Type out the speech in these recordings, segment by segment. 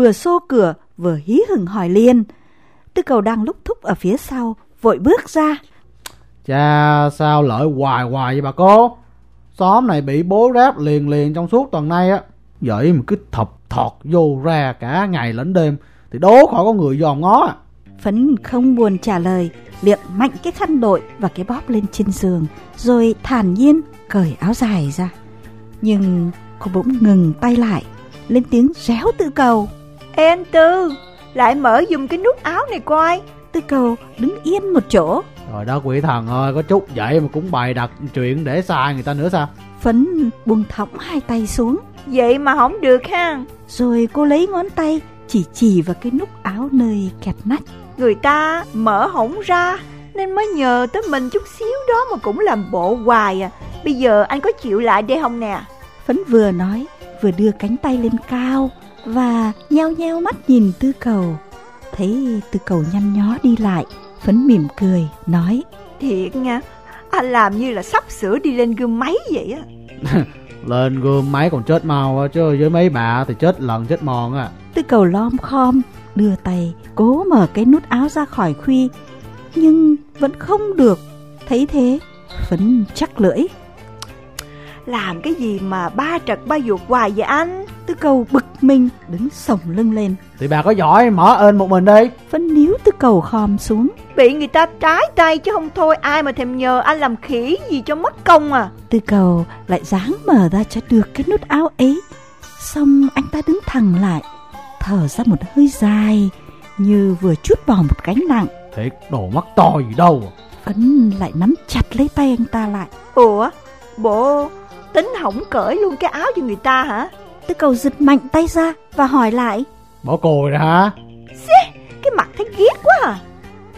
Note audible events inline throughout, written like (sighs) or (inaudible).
vừa xô cửa vừa hí hửng hỏi liền. Tư cầu đang lúc thúc ở phía sau, vội bước ra. Cha sao lợi hoài hoài vậy bà cô? Xóm này bị bố ráp liền liền trong suốt tuần nay á. Vậy mà cứ thập thọt vô ra cả ngày lẫn đêm thì đố khỏi có người dòm ngó à. Phấn không buồn trả lời, liệng mạnh cái khăn đội và cái bóp lên trên giường, rồi thản nhiên cởi áo dài ra. Nhưng cô bỗng ngừng tay lại, lên tiếng réo tự cầu. Ê anh Tư, lại mở dùm cái nút áo này coi. Tư cầu đứng yên một chỗ. Rồi đó quỷ thần ơi, có chút vậy mà cũng bày đặt chuyện để sai người ta nữa sao? Phấn buông thõng hai tay xuống. Vậy mà không được ha. Rồi cô lấy ngón tay chỉ chỉ vào cái nút áo nơi kẹt nách. Người ta mở hổng ra nên mới nhờ tới mình chút xíu đó mà cũng làm bộ hoài à. Bây giờ anh có chịu lại đây không nè? Phấn vừa nói vừa đưa cánh tay lên cao và nheo nheo mắt nhìn tư cầu. Thấy tư cầu nhăn nhó đi lại, Phấn mỉm cười, nói Thiệt nha, anh làm như là sắp sửa đi lên gương máy vậy á. (laughs) Lên gương máy còn chết mau chứ với mấy bà thì chết lần chết mòn à Tư cầu lom khom, đưa tay cố mở cái nút áo ra khỏi khuy Nhưng vẫn không được. Thấy thế, Phấn chắc lưỡi. Làm cái gì mà ba trật ba ruột hoài vậy anh Tư cầu bực mình đứng sổng lưng lên. Thì bà có giỏi mở ơn một mình đi. Phấn níu tư cầu khom xuống. Bị người ta trái tay chứ không thôi Ai mà thèm nhờ anh làm khỉ gì cho mất công à. Tư cầu lại dáng mở ra cho được cái nút áo ấy. Xong anh ta đứng thẳng lại Thở ra một hơi dài Như vừa chút bỏ một gánh nặng. Thiệt đồ mắt to gì đâu Phấn lại nắm chặt lấy tay anh ta lại. Ủa Bộ tính hỏng cởi luôn cái áo cho người ta hả Tư cầu giật mạnh tay ra và hỏi lại. Bỏ cồi rồi hả? Xê, Cái mặt thấy ghét quá à.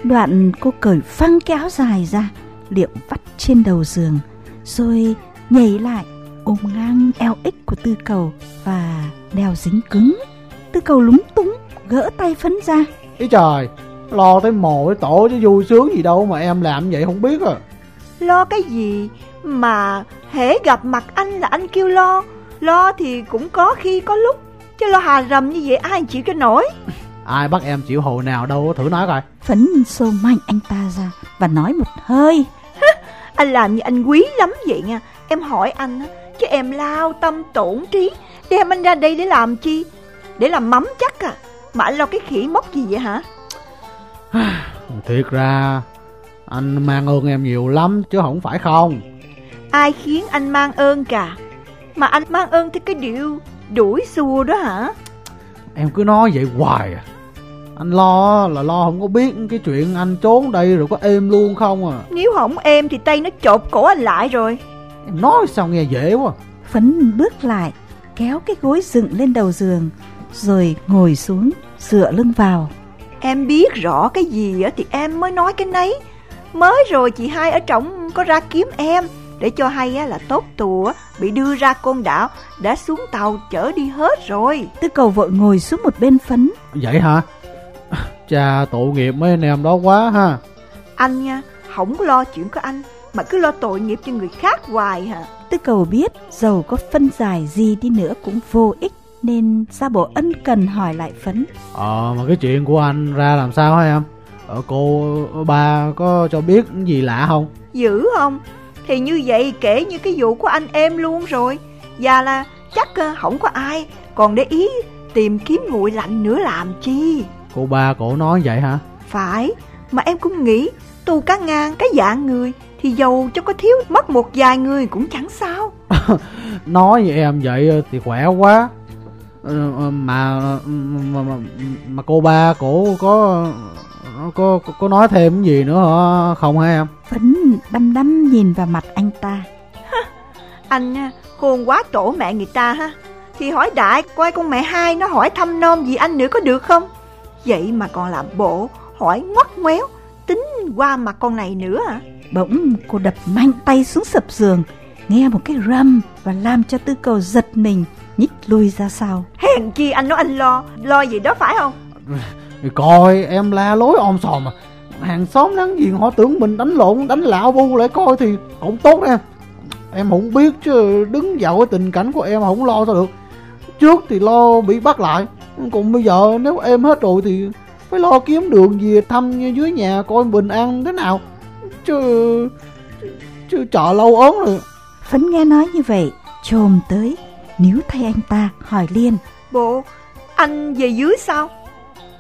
Đoạn cô cởi phăng cái áo dài ra Liệu vắt trên đầu giường Rồi nhảy lại ôm ngang eo ích của tư cầu Và đeo dính cứng. Tư cầu lúng túng gỡ tay phấn ra. Ý trời Lo tới mồ tới tổ chứ vui sướng gì đâu mà em làm vậy không biết à. Lo cái gì mà hễ gặp mặt anh là anh kêu lo Lo thì cũng có khi có lúc. Chứ lo hà rầm như vậy ai chịu cho nổi? (laughs) Ai bắt em chịu hồ nào đâu thử nói coi. Phấn xô mạnh anh ta ra Và nói một hơi. (laughs) Anh làm như anh quý lắm vậy nha. Em hỏi anh á Chứ em lao tâm tổn trí. Đem anh ra đây để làm chi? Để làm mắm chắc à? Mà anh lo cái khỉ móc gì vậy hả? (sighs) Thiệt ra Anh mang ơn em nhiều lắm chứ không phải không. Ai khiến anh mang ơn cả Mà anh mang ơn theo cái điệu đuổi xua đó hả? Em cứ nói vậy hoài à. Anh lo là lo không có biết cái chuyện anh trốn đây rồi có êm luôn không à. Nếu không êm thì tay nó chộp cổ anh lại rồi. Em nói sao nghe dễ quá. Phấn bước lại Kéo cái gối dựng lên đầu giường Rồi ngồi xuống Dựa lưng vào. Em biết rõ cái gì á thì em mới nói cái nấy. Mới rồi chị hai ở trọng có ra kiếm em Để cho hay á là tốt tùa Bị đưa ra con đảo Đã xuống tàu chở đi hết rồi. Tư cầu vội ngồi xuống một bên phấn. Vậy hả? Cha tội nghiệp mấy anh em đó quá ha. Anh nha Không có lo chuyện của anh Mà cứ lo tội nghiệp cho người khác hoài hả? Tư cầu biết dầu có phân giải gì đi nữa cũng vô ích Nên ra bộ ân cần hỏi lại phấn. Ờ mà cái chuyện của anh ra làm sao hả em? Ờ cô ba có cho biết gì lạ không? Dữ không Thì như vậy kể như cái vụ của anh em luôn rồi. Và là chắc ờ, không có ai Còn để ý tìm kiếm nguội lạnh nữa làm chi. Cô ba cổ nói vậy hả? Phải Mà em cũng nghĩ Tu cá ngang cái dạng người Thì dầu cho có thiếu mất một vài người cũng chẳng sao. (laughs) Nói với em vậy thì khỏe quá. Ờ, ờ, mà, mà, mà mà cô ba cổ có có có, có nói thêm gì nữa hả? Không hả em Phấn đăm đăm nhìn vào mặt anh ta. Anh nha, khôn quá tổ mẹ người ta ha. Thì hỏi đại coi con mẹ hai nó hỏi thăm nom gì anh nữa có được không? Vậy mà còn làm bộ hỏi ngoắt ngoéo Tính qua mặt con này nữa hả Bỗng cô đập mạnh tay xuống sập giường Nghe một cái rầm Và làm cho tư cầu giật mình Nhích lui ra sau. Hèn chi anh nói anh lo Lo gì đó phải không (laughs) Thì coi em la lối om sòm à. Hàng xóm láng giềng họ tưởng mình đánh lộn đánh lão bu lại coi thì không tốt em. Em không biết chứ đứng vào cái tình cảnh của em không lo sao được. Trước thì lo bị bắt lại Còn bây giờ nếu em hết rồi thì Phải lo kiếm đường về thăm dưới nhà coi bình an thế nào. Chứ Chứ chờ lâu ốm rồi. Phấn nghe nói như vậy Trồm tới Níu thay anh ta hỏi liền. Bộ Anh về dưới sao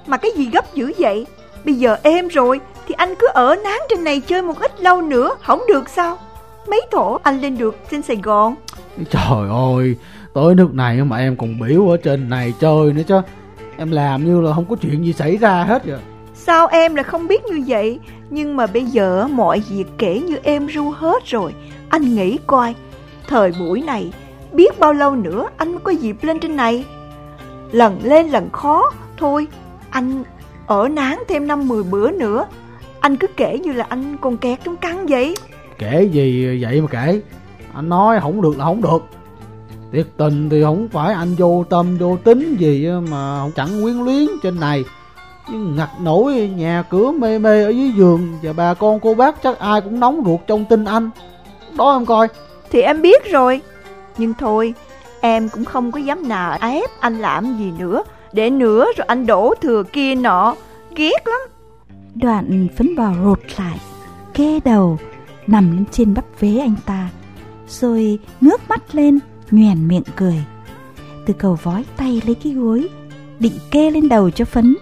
Mà cái gì gấp dữ vậy? Bây giờ êm rồi Thì anh cứ ở nán trên này chơi một ít lâu nữa Không được sao? Mấy thổ anh lên được trên Sài Gòn? Trời ơi Tới nước này mà em còn biểu ở trên này chơi nữa chứ. Em làm như là không có chuyện gì xảy ra hết rồi Sao em lại không biết như vậy? Nhưng mà bây giờ mọi việc kể như em ru hết rồi. Anh nghĩ coi Thời buổi này Biết bao lâu nữa anh mới có dịp lên trên này? Lần lên lần khó Thôi anh ở nán thêm năm mười bữa nữa. Anh cứ kể như là anh còn kẹt trong căn vậy. Kể gì vậy mà kể? Anh nói không được là không được. Thiệt tình thì không phải anh vô tâm vô tính gì mà không chẳng quyến luyến trên này. Nhưng ngặt nổi nhà cửa mê mê ở dưới giường Và bà con cô bác chắc ai cũng nóng ruột trong tin anh. Đó em coi. Thì em biết rồi. Nhưng thôi em cũng không có dám nào ép anh làm gì nữa để nữa rồi anh đổ thừa kia nọ. Ghét lắm. Đoạn phấn bò rột lại, Kê đầu, Nằm lên trên bắp vế anh ta, Rồi ngước mắt lên, nhoèn miệng cười. Từ cầu vói tay lấy cái gối, Định kê lên đầu cho phấn.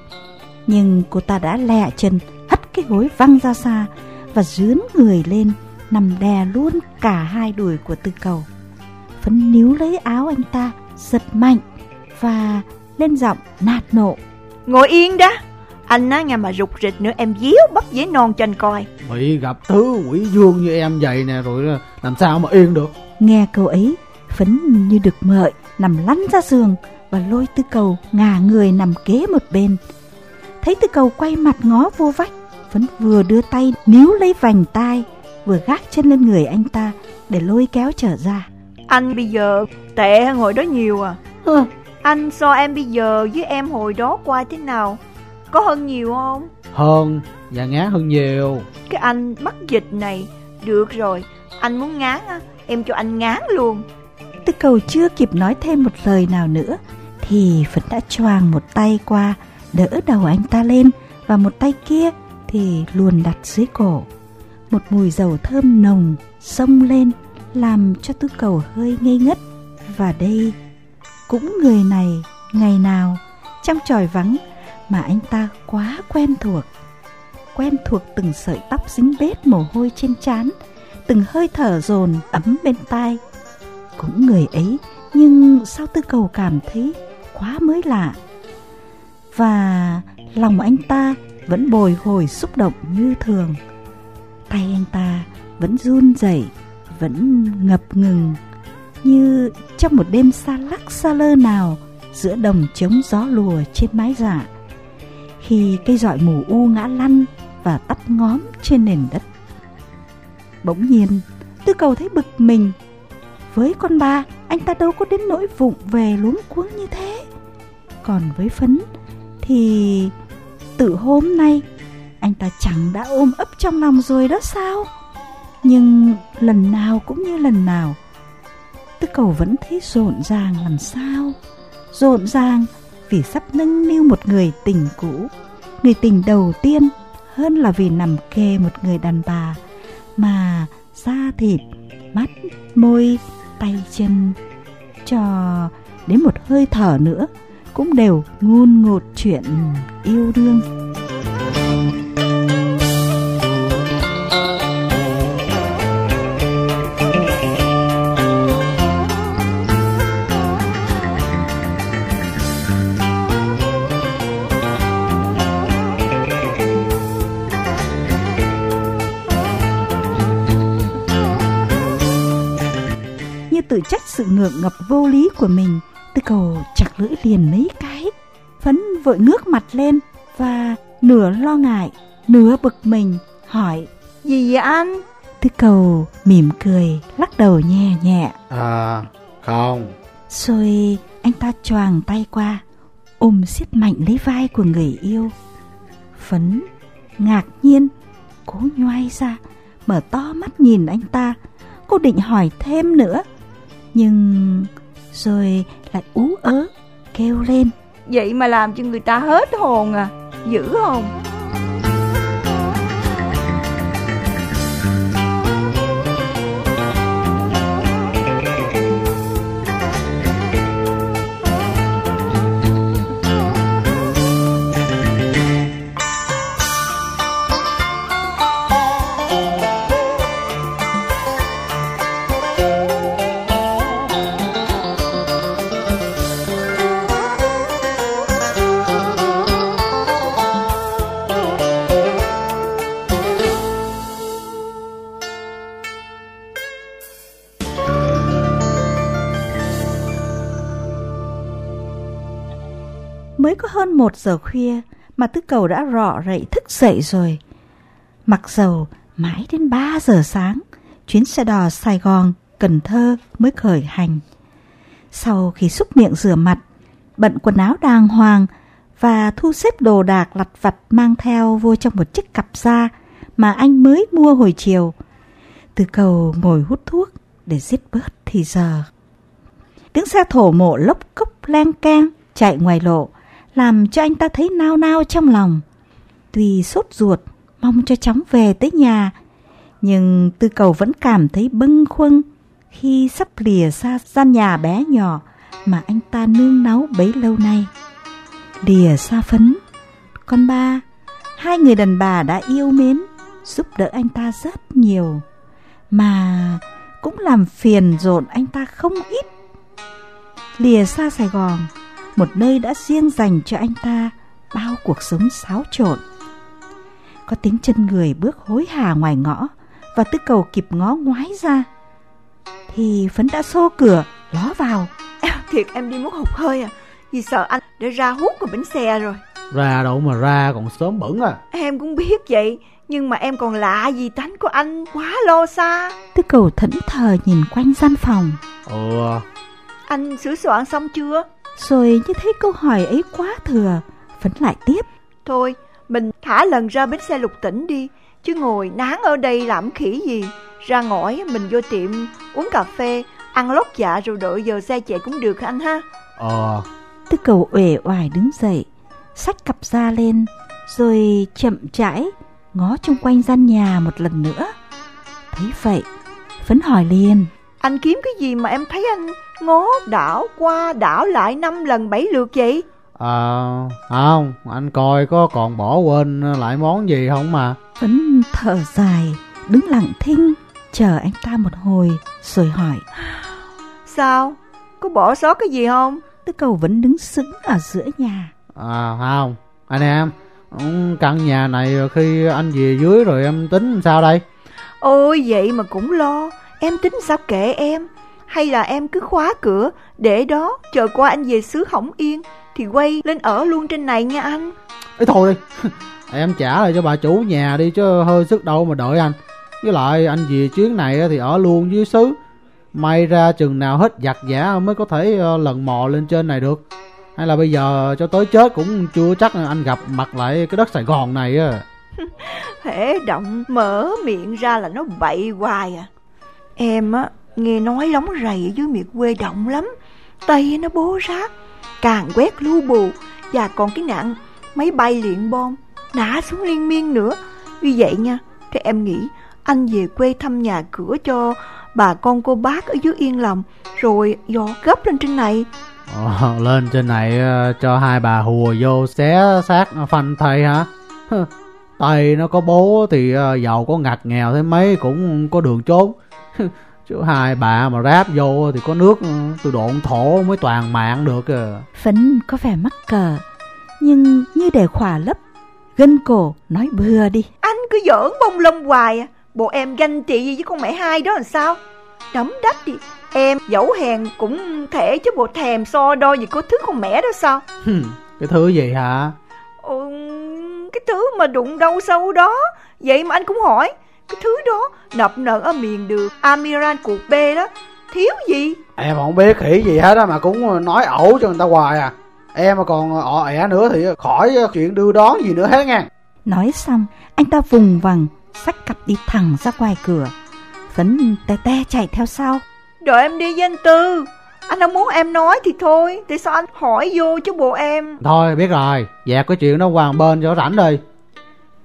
Nhưng cô ta đã lẹ chân, Hất cái gối văng ra xa Và dướn người lên, Nằm đè luôn cả hai đùi của tư cầu. Phấn níu lấy áo anh ta, Giật mạnh Và lên giọng nạt nộ. Ngồi yên đã Anh á nghe mà rụt rịch nữa em díu bắp giấy non cho anh coi. Bị gặp thứ quỷ dương như em vậy nè Rồi làm sao mà yên được? Nghe câu ấy Phấn như được mợi Nằm lăn ra giường Và lôi tư cầu ngả người nằm kế một bên. Thấy tư cầu quay mặt ngó vô vách Phấn vừa đưa tay níu lấy vành tai Vừa gác chân lên người anh ta Để lôi kéo trở ra. Anh bây giờ tệ hơn hồi đó nhiều à Anh so em bây giờ với em hồi đó qua thế nào? Có hơn nhiều không? Hơn và ngán hơn nhiều. Cái anh mắc dịch này Được rồi. Anh muốn ngán á Em cho anh ngán luôn. Tư cầu chưa kịp nói thêm một lời nào nữa Thì Phấn đã choàng một tay qua Đỡ đầu anh ta lên Và một tay kia thì luồn đặt dưới cổ. Một mùi dầu thơm nồng xông lên Làm cho tư cầu hơi ngây ngất. Và đây cũng người này ngày nào Trong tròi vắng mà anh ta quá quen thuộc. Quen thuộc từng sợi tóc dính bết mồ hôi trên trán, Từng hơi thở dồn ấm bên tai. Cũng người ấy, nhưng sao tư cầu cảm thấy quá mới lạ. Và lòng anh ta vẫn bồi hồi xúc động như thường. Tay anh ta vẫn run rẩy, vẫn ngập ngừng như trong một đêm xa lắc xa lơ nào giữa đồng trống gió lùa trên mái dạ khi cây dọi mù u ngã lăn và tắt ngóm trên nền đất bỗng nhiên tư cầu thấy bực mình với con ba, anh ta đâu có đến nỗi vụng về luống cuống như thế. Còn với phấn thì tự hôm nay anh ta chẳng đã ôm ấp trong lòng rồi đó sao? Nhưng lần nào cũng như lần nào, tư cầu vẫn thấy rộn ràng làm sao. Rộn ràng vì sắp nâng niu một người tình cũ, người tình đầu tiên hơn là vì nằm kề một người đàn bà mà da thịt, mắt, môi tay chân cho đến một hơi thở nữa cũng đều ngôn ngột chuyện yêu đương tự trách sự ngượng ngập vô lý của mình Tư cầu chặt lưỡi liền mấy cái Phấn vội ngước mặt lên Và nửa lo ngại Nửa bực mình hỏi Gì vậy anh? Tư cầu mỉm cười Lắc đầu nhẹ nhẹ. À không. Rồi anh ta choàng tay qua Ôm siết mạnh lấy vai của người yêu. Phấn ngạc nhiên Cố nhoai ra Mở to mắt nhìn anh ta Cô định hỏi thêm nữa nhưng rồi lại ú ớ, kêu lên. Vậy mà làm cho người ta hết hồn à Dữ không? Một giờ khuya mà tư cầu đã rọ rậy thức dậy rồi. Mặc dầu mãi đến 3 giờ sáng, chuyến xe đò Sài Gòn, Cần Thơ mới khởi hành. Sau khi xúc miệng rửa mặt, bận quần áo đàng hoàng và thu xếp đồ đạc lặt vặt mang theo vô trong một chiếc cặp da mà anh mới mua hồi chiều. Từ cầu ngồi hút thuốc để giết bớt thì giờ. Tiếng xe thổ mộ lốc cốc len keng chạy ngoài lộ làm cho anh ta thấy nao nao trong lòng. Tuy sốt ruột, mong cho chóng về tới nhà, nhưng tư cầu vẫn cảm thấy bâng khuâng khi sắp lìa xa gian nhà bé nhỏ mà anh ta nương náu bấy lâu nay. Lìa xa phấn, con ba, hai người đàn bà đã yêu mến, giúp đỡ anh ta rất nhiều, mà cũng làm phiền rộn anh ta không ít. Lìa xa Sài Gòn, một nơi đã riêng dành cho anh ta bao cuộc sống xáo trộn. Có tiếng chân người bước hối hả ngoài ngõ và tư cầu kịp ngó ngoái ra. Thì Phấn đã xô cửa, ló vào. Thiệt em đi muốn hụt hơi à Vì sợ anh để ra hút vào bánh xe rồi Ra đâu mà ra còn sớm bẩn à Em cũng biết vậy Nhưng mà em còn lạ gì tánh của anh quá lo xa Tư cầu thẫn thờ nhìn quanh gian phòng. Ừ Anh sửa soạn xong chưa Rồi như thấy câu hỏi ấy quá thừa, Phấn lại tiếp. Thôi mình thả lần ra bến xe lục tỉnh đi Chứ ngồi nán ở đây làm khỉ gì Ra ngõi mình vô tiệm uống cà phê Ăn lót dạ rồi đợi giờ xe chạy cũng được anh ha Ờ Tư cầu uể oải đứng dậy, xách cặp da lên, rồi chậm rãi ngó chung quanh gian nhà một lần nữa. Thấy vậy, Phấn hỏi liền. Anh kiếm cái gì mà em thấy anh ngó đảo qua đảo lại năm lần bảy lượt vậy? À không Anh coi có còn bỏ quên lại món gì không mà? Phấn thở dài, đứng lặng thinh, chờ anh ta một hồi, rồi hỏi. Sao? Có bỏ sót cái gì không? Tư cầu vẫn đứng sững ở giữa nhà. À không Anh em Căn nhà này khi anh về dưới rồi em tính sao đây? Ôi vậy mà cũng lo. Em tính sao kệ em Hay là em cứ khóa cửa Để đó chờ qua anh về xứ hỏng yên Thì quay lên ở luôn trên này nha anh. Ê thôi đi. (laughs) Em trả lại cho bà chủ nhà đi chứ hơi sức đâu mà đợi anh. Với lại anh về chuyến này thì ở luôn dưới xứ. May ra chừng nào hết giặt giả mới có thể ờ, lần mò lên trên này được. Hay là bây giờ cho tới chết cũng chưa chắc anh gặp mặt lại cái đất Sài Gòn này á. (laughs) Hễ động mở miệng ra là nó bậy hoài à. Em á nghe nói lóng rầy ở dưới miệt quê động lắm tay nó bố rác Càng quét lu bù Và còn cái nạn máy bay luyện bom Nã xuống liên miên nữa Vì vậy nha Thì em nghĩ anh về quê thăm nhà cửa cho bà con cô bác ở dưới yên lòng Rồi dò gấp lên trên này Ờ, lên trên này ờ, cho hai bà hùa vô xé xác phanh thầy hả? tay nó có bố thì ờ, giàu có ngặt nghèo thế mấy cũng có đường trốn. Chứ hai bà mà ráp vô thì có nước từ độn thổ mới toàn mạng được à. Phấn có vẻ mắc cờ, nhưng như để khỏa lấp, gân cổ nói bừa đi. Anh cứ giỡn bông lông hoài à Bộ em ganh tị gì với con mẹ hai đó làm sao Đấm đách đi Em dẫu hèn cũng thể chứ bộ thèm so đo gì có thứ con mẹ đó sao Hừ, Cái thứ gì hả? ừ, Cái thứ mà đụng đâu sâu đó Vậy mà anh cũng hỏi Cái thứ đó nập nợ ở miền đường Amiran cuộc B đó Thiếu gì Em không biết khỉ gì hết á mà cũng nói ẩu cho người ta hoài à. Em mà còn ọ ẻ nữa thì khỏi chuyện đưa đón gì nữa hết nha. Nói xong, anh ta vùng vằng, xách cặp đi thẳng ra ngoài cửa. Phấn te te chạy theo sau. Đợi em đi với anh Tư Anh không muốn em nói thì thôi Tại sao anh hỏi vô chứ bộ em Thôi biết rồi Dẹp cái chuyện đó qua một bên cho rảnh đi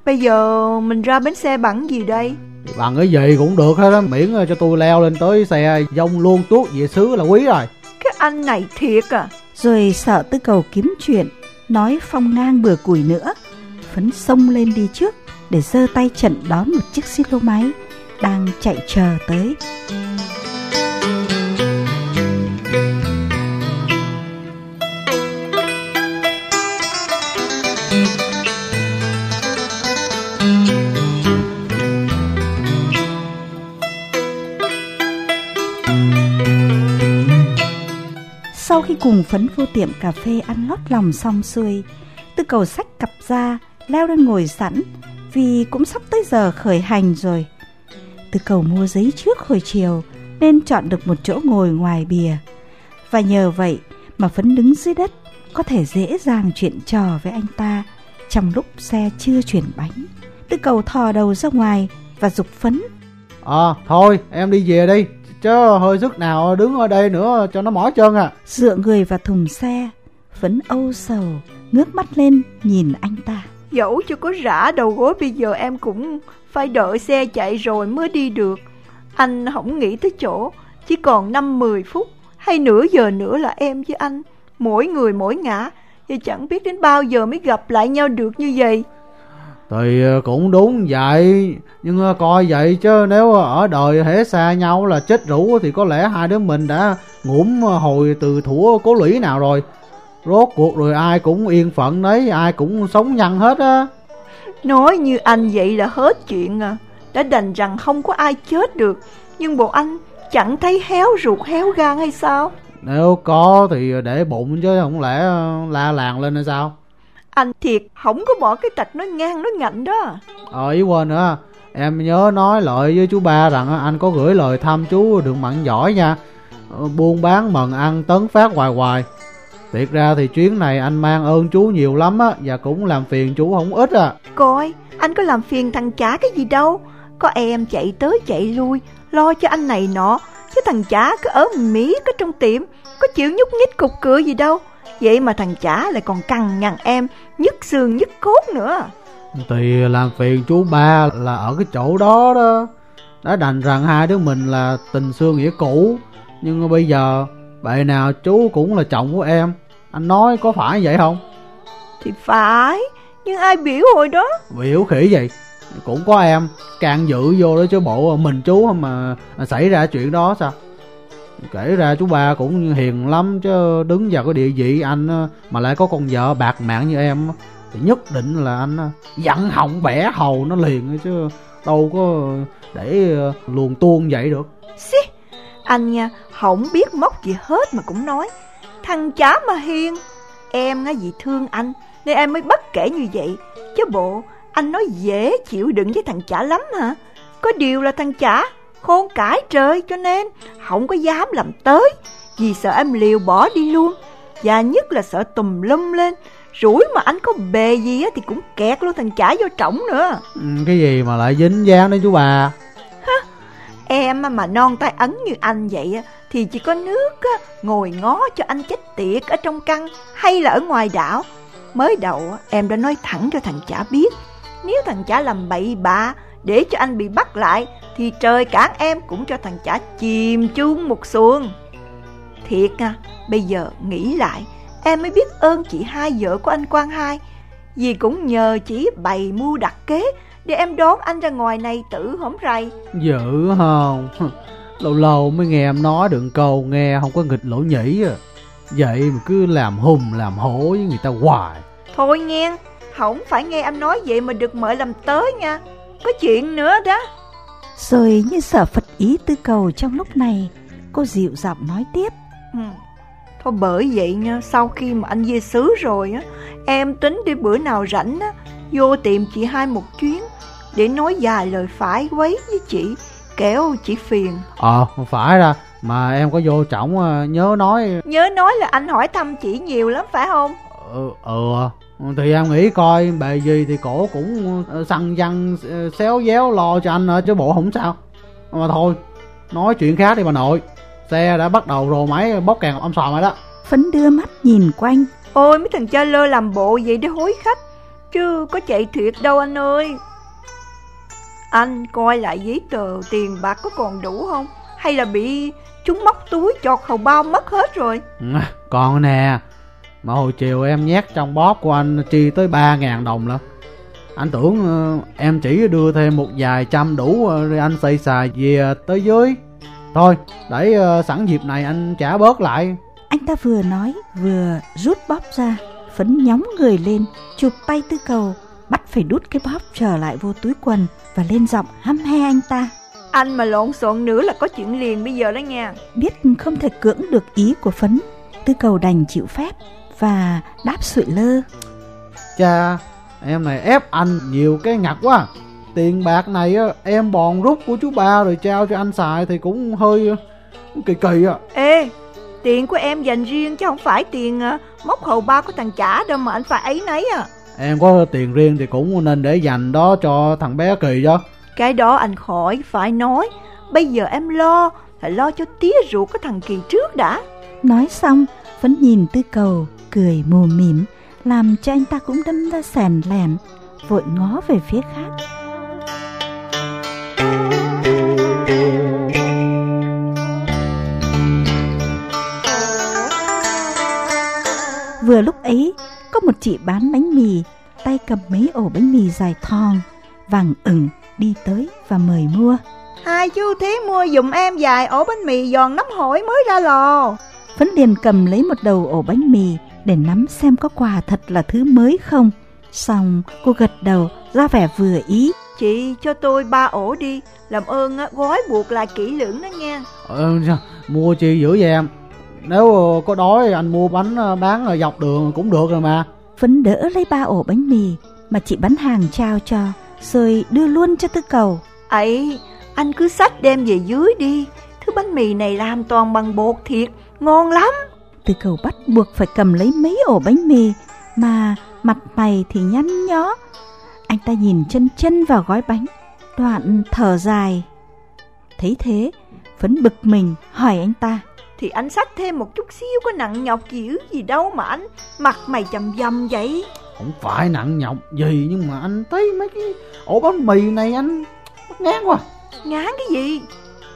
Bây giờ mình ra bến xe bằng gì đây? Bằng cái gì cũng được hết á Miễn cho tôi leo lên tới xe Dông luôn tuốt về xứ là quý rồi. Cái anh này thiệt à. Rồi sợ tư cầu kiếm chuyện Nói phong ngang bừa củi nữa. Phấn xông lên đi trước Để giơ tay trận đón một chiếc xích lô máy Đang chạy chờ tới Sau khi cùng phấn vô tiệm cà phê ăn lót lòng xong xuôi, tư cầu sách cặp ra, leo lên ngồi sẵn, vì cũng sắp tới giờ khởi hành rồi. Tư cầu mua giấy trước hồi chiều, nên chọn được một chỗ ngồi ngoài bìa. Và nhờ vậy mà phấn đứng dưới đất, có thể dễ dàng chuyện trò với anh ta trong lúc xe chưa chuyển bánh. Tư cầu thò đầu ra ngoài và dục phấn. Ờ à, thôi em đi về đi Chứ hơi sức nào đứng ở đây nữa cho nó mỏi chân à. Dựa người vào thùng xe Vẫn âu sầu Ngước mắt lên nhìn anh ta. Dẫu cho có rã đầu gối bây giờ em cũng phải đợi xe chạy rồi mới đi được. Anh không nghĩ tới chỗ Chỉ còn 5-10 phút hay nửa giờ nữa là em với anh Mỗi người mỗi ngã. Và chẳng biết đến bao giờ mới gặp lại nhau được như vậy thì ờ, cũng đúng vậy. Nhưng ờ, coi vậy chứ nếu ở đời hễ xa nhau là chết rủ Thì có lẽ hai đứa mình đã ngủm hồi từ thủ cố lũy nào rồi. Rốt cuộc rồi ai cũng yên phận đấy Ai cũng sống nhăn hết á. Nói như anh vậy là hết chuyện à. Đã đành rằng không có ai chết được Nhưng bộ anh chẳng thấy héo ruột héo gan hay sao? Nếu có thì để bụng chứ không lẽ ờ, la làng lên hay sao anh thiệt không có bỏ cái tạch nói ngang nói ngạnh đó. Ờ ý quên nữa. Em nhớ nói lợi với chú ba rằng anh có gửi lời thăm chú đừng mặn giỏi nha. Ờ, Buôn bán mần ăn tấn phát hoài hoài. Thiệt ra thì chuyến này anh mang ơn chú nhiều lắm á Và cũng làm phiền chú không ít à. Coi anh có làm phiền thằng chả cái gì đâu. Có em chạy tới chạy lui Lo cho anh này nọ. Chứ thằng chả cứ ở Mỹ có trong tiệm Có chịu nhúc nhích cục cửa gì đâu Vậy mà thằng chả lại còn cằn nhằn em Nhức xương nhức cốt nữa. Thì làm phiền chú ba là ở cái chỗ đó đó. Đã đành rằng hai đứa mình là tình xương nghĩa cũ. Nhưng bây giờ Bệ nào chú cũng là chồng của em. Anh nói có phải vậy không? Thì phải Nhưng ai biểu hồi đó? Biểu khỉ vậy? Cũng có em Càng dự vô đó chứ bộ mình chú mà xảy ra chuyện đó sao kể ra chú ba cũng hiền lắm chứ đứng vào cái địa vị anh mà lại có con vợ bạc mạng như em thì nhất định là anh dặn họng bẻ hầu nó liền chứ đâu có để ờ, luồn tuôn vậy được. Xí, anh nha không biết móc gì hết mà cũng nói thằng chá mà hiền em á vì thương anh nên em mới bất kể như vậy. Chứ bộ anh nói dễ chịu đựng với thằng chả lắm hả? Có điều là thằng chả khôn cải trời cho nên không có dám làm tới vì sợ em liều bỏ đi luôn. Và nhất là sợ tùm lum lên rủi mà anh có bề gì á thì cũng kẹt luôn thằng chả vô trỏng nữa. Ừ, cái gì mà lại dính dáng đến chú bà? Hả? em mà non tay ấn như anh vậy á thì chỉ có nước á, ngồi ngó cho anh chết tiệt ở trong căn hay là ở ngoài đảo. Mới đầu em đã nói thẳng cho thằng chả biết nếu thằng chả làm bậy bạ để cho anh bị bắt lại thì trời cản em cũng cho thằng chả chìm chung một xuồng. Thiệt à, bây giờ nghĩ lại, em mới biết ơn chị hai vợ của anh Quang Hai. Vì cũng nhờ chỉ bày mưu đặt kế để em đón anh ra ngoài này tử hổng rầy. Dữ không? (laughs) Lâu lâu mới nghe em nói đừng câu nghe không có nghịch lỗ nhĩ à. Vậy mà cứ làm hùng làm hổ với người ta hoài. Thôi nghe, không phải nghe em nói vậy mà được mời làm tới nha. Có chuyện nữa đó. Rồi như sợ Phật ý tư cầu trong lúc này Cô dịu giọng nói tiếp. Ừ. Thôi bởi vậy nha Sau khi mà anh về xứ rồi á Em tính đi bữa nào rảnh á Vô tìm chị hai một chuyến Để nói dài lời phải quấy với chị Kéo chị phiền. Ờ phải ra Mà em có vô trọng ờ, nhớ nói. Nhớ nói là anh hỏi thăm chị nhiều lắm phải không? Ừ, ừ thì em nghĩ coi bề gì thì cổ cũng ờ, săn văn xéo déo lo cho anh chứ bộ không sao. Mà thôi nói chuyện khác đi bà nội. Xe đã bắt đầu rồ máy bóp càng âm sòm rồi đó. Phấn đưa mắt nhìn quanh. Ôi mấy thằng cha lơ làm bộ vậy để hối khách. Chứ có chạy thiệt đâu anh ơi. Anh coi lại giấy tờ tiền bạc có còn đủ không? Hay là bị chúng móc túi chọt hầu bao mất hết rồi? (laughs) Còn nè mà hồi chiều em nhét trong bóp của anh chi tới ba ngàn đồng lận. Anh tưởng ờ, em chỉ đưa thêm một vài trăm đủ ờ, rồi anh xây xài về tới dưới. Thôi để ờ, sẵn dịp này anh trả bớt lại. Anh ta vừa nói vừa rút bóp ra Phấn nhóng người lên Chụp tay tư cầu Bắt phải đút cái bóp trở lại vô túi quần Và lên giọng hăm he anh ta. Anh mà lộn xộn nữa là có chuyện liền bây giờ đó nha. Biết không thể cưỡng được ý của Phấn Tư cầu đành chịu phép Và đáp sụi lơ. Cha em này ép anh nhiều cái ngặt quá. Tiền bạc này á, em bòn rút của chú ba rồi trao cho anh xài thì cũng hơi ờ, kỳ kỳ à Ê Tiền của em dành riêng chứ không phải tiền à, móc hầu bao của thằng trả đâu mà anh phải ấy nấy à. Em có tiền riêng thì cũng nên để dành đó cho thằng bé kỳ cho Cái đó anh khỏi phải nói. Bây giờ em lo Là lo cho tía ruột cái thằng kỳ trước đã. Nói xong Phấn nhìn tư cầu Cười mù mỉm Làm cho anh ta cũng đâm ra sèn lèn Vội ngó về phía khác. Vừa lúc ấy Có một chị bán bánh mì Tay cầm mấy ổ bánh mì dài thon Vàng ửng đi tới và mời mua. Hai chú thí mua giùm em vài ổ bánh mì giòn nóng hổi mới ra lò. Phấn liền cầm lấy một đầu ổ bánh mì để nắm xem có quà thật là thứ mới không. Xong cô gật đầu ra vẻ vừa ý. Chị cho tôi ba ổ đi Làm ơn gói buộc lại kỹ lưỡng đó nha ờ, mua chi dữ vậy em nếu có đói anh mua bánh ờ, bán ở dọc đường cũng được rồi mà Phấn đỡ lấy ba ổ bánh mì mà chị bán hàng trao cho rồi đưa luôn cho tư cầu. ấy anh cứ xách đem về dưới đi Thứ bánh mì này làm toàn bằng bột thiệt Ngon lắm Tư cầu bắt buộc phải cầm lấy mấy ổ bánh mì mà mặt mày thì nhăn nhó. Anh ta nhìn chân chân vào gói bánh, đoạn thở dài. Thấy thế, Phấn bực mình hỏi anh ta. Thì anh xách thêm một chút xíu có nặng nhọc dữ gì đâu mà anh Mặt mày chầm dầm vậy không phải nặng nhọc gì nhưng mà anh thấy mấy cái ổ bánh mì này anh ngán quá Ngán cái gì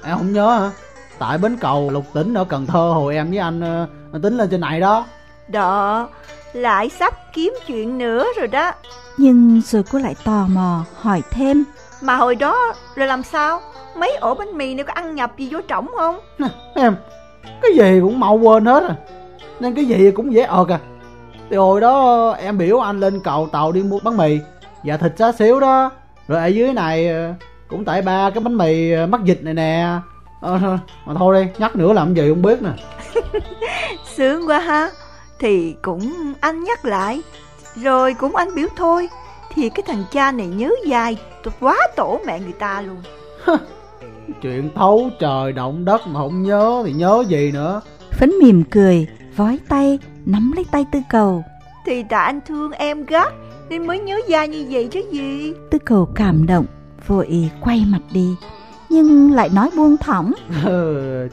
em không nhớ hả tại bến cầu lục tỉnh ở cần thơ hồi em với anh ờ, tính lên trên này đó. Đó Lại sắp kiếm chuyện nữa rồi đó. Nhưng rồi cô lại tò mò hỏi thêm. Mà hồi đó rồi làm sao? Mấy ổ bánh mì này có ăn nhập gì vô trỏng không? Nè, em cái gì cũng mau quên hết à. Nên cái gì cũng dễ ợt à. Thì hồi đó em biểu anh lên cầu tàu đi mua bánh mì. Và thịt xá xíu đó. Rồi ở dưới này ờ, cũng tại ba cái bánh mì ờ, mắc dịch này nè. Ờ, thôi, mà thôi đi nhắc nữa làm gì không biết nè (laughs) Sướng quá ha. Thì cũng anh nhắc lại. Rồi cũng anh biểu thôi. Thì cái thằng cha này nhớ dài. Quá tổ mẹ người ta luôn. (laughs) Chuyện thấu trời động đất mà không nhớ thì nhớ gì nữa? Phấn mỉm cười, vói tay, nắm lấy tay tư cầu. Thì tại anh thương em gắt Nên mới nhớ dai như vậy chứ gì? Tư cầu cảm động, vội quay mặt đi. Nhưng lại nói buông thõng. (laughs)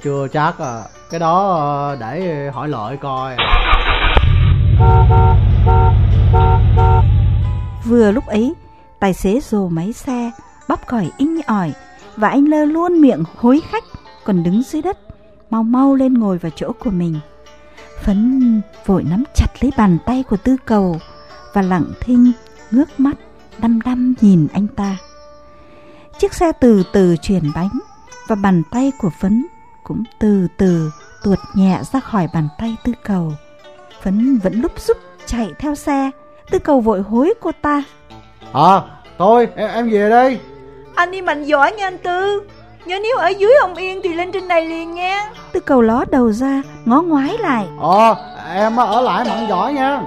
chưa chắc à cái đó ờ, để hỏi lợi coi Vừa lúc ấy, tài xế dồ máy xe, bắp còi inh ỏi và anh lơ luôn miệng hối khách còn đứng dưới đất, mau mau lên ngồi vào chỗ của mình. Phấn vội nắm chặt lấy bàn tay của tư cầu và lặng thinh ngước mắt đăm đăm nhìn anh ta. Chiếc xe từ từ chuyển bánh và bàn tay của Phấn cũng từ từ tuột nhẹ ra khỏi bàn tay tư cầu. Phấn vẫn lúc xúc chạy theo xe, tư cầu vội hối cô ta. à thôi em, em về đây Anh đi mạnh giỏi nha anh Tư Nhớ nếu ở dưới không yên thì lên trên này liền nha Tư cầu ló đầu ra, ngó ngoái lại. ờ em ở lại mặn giỏi nha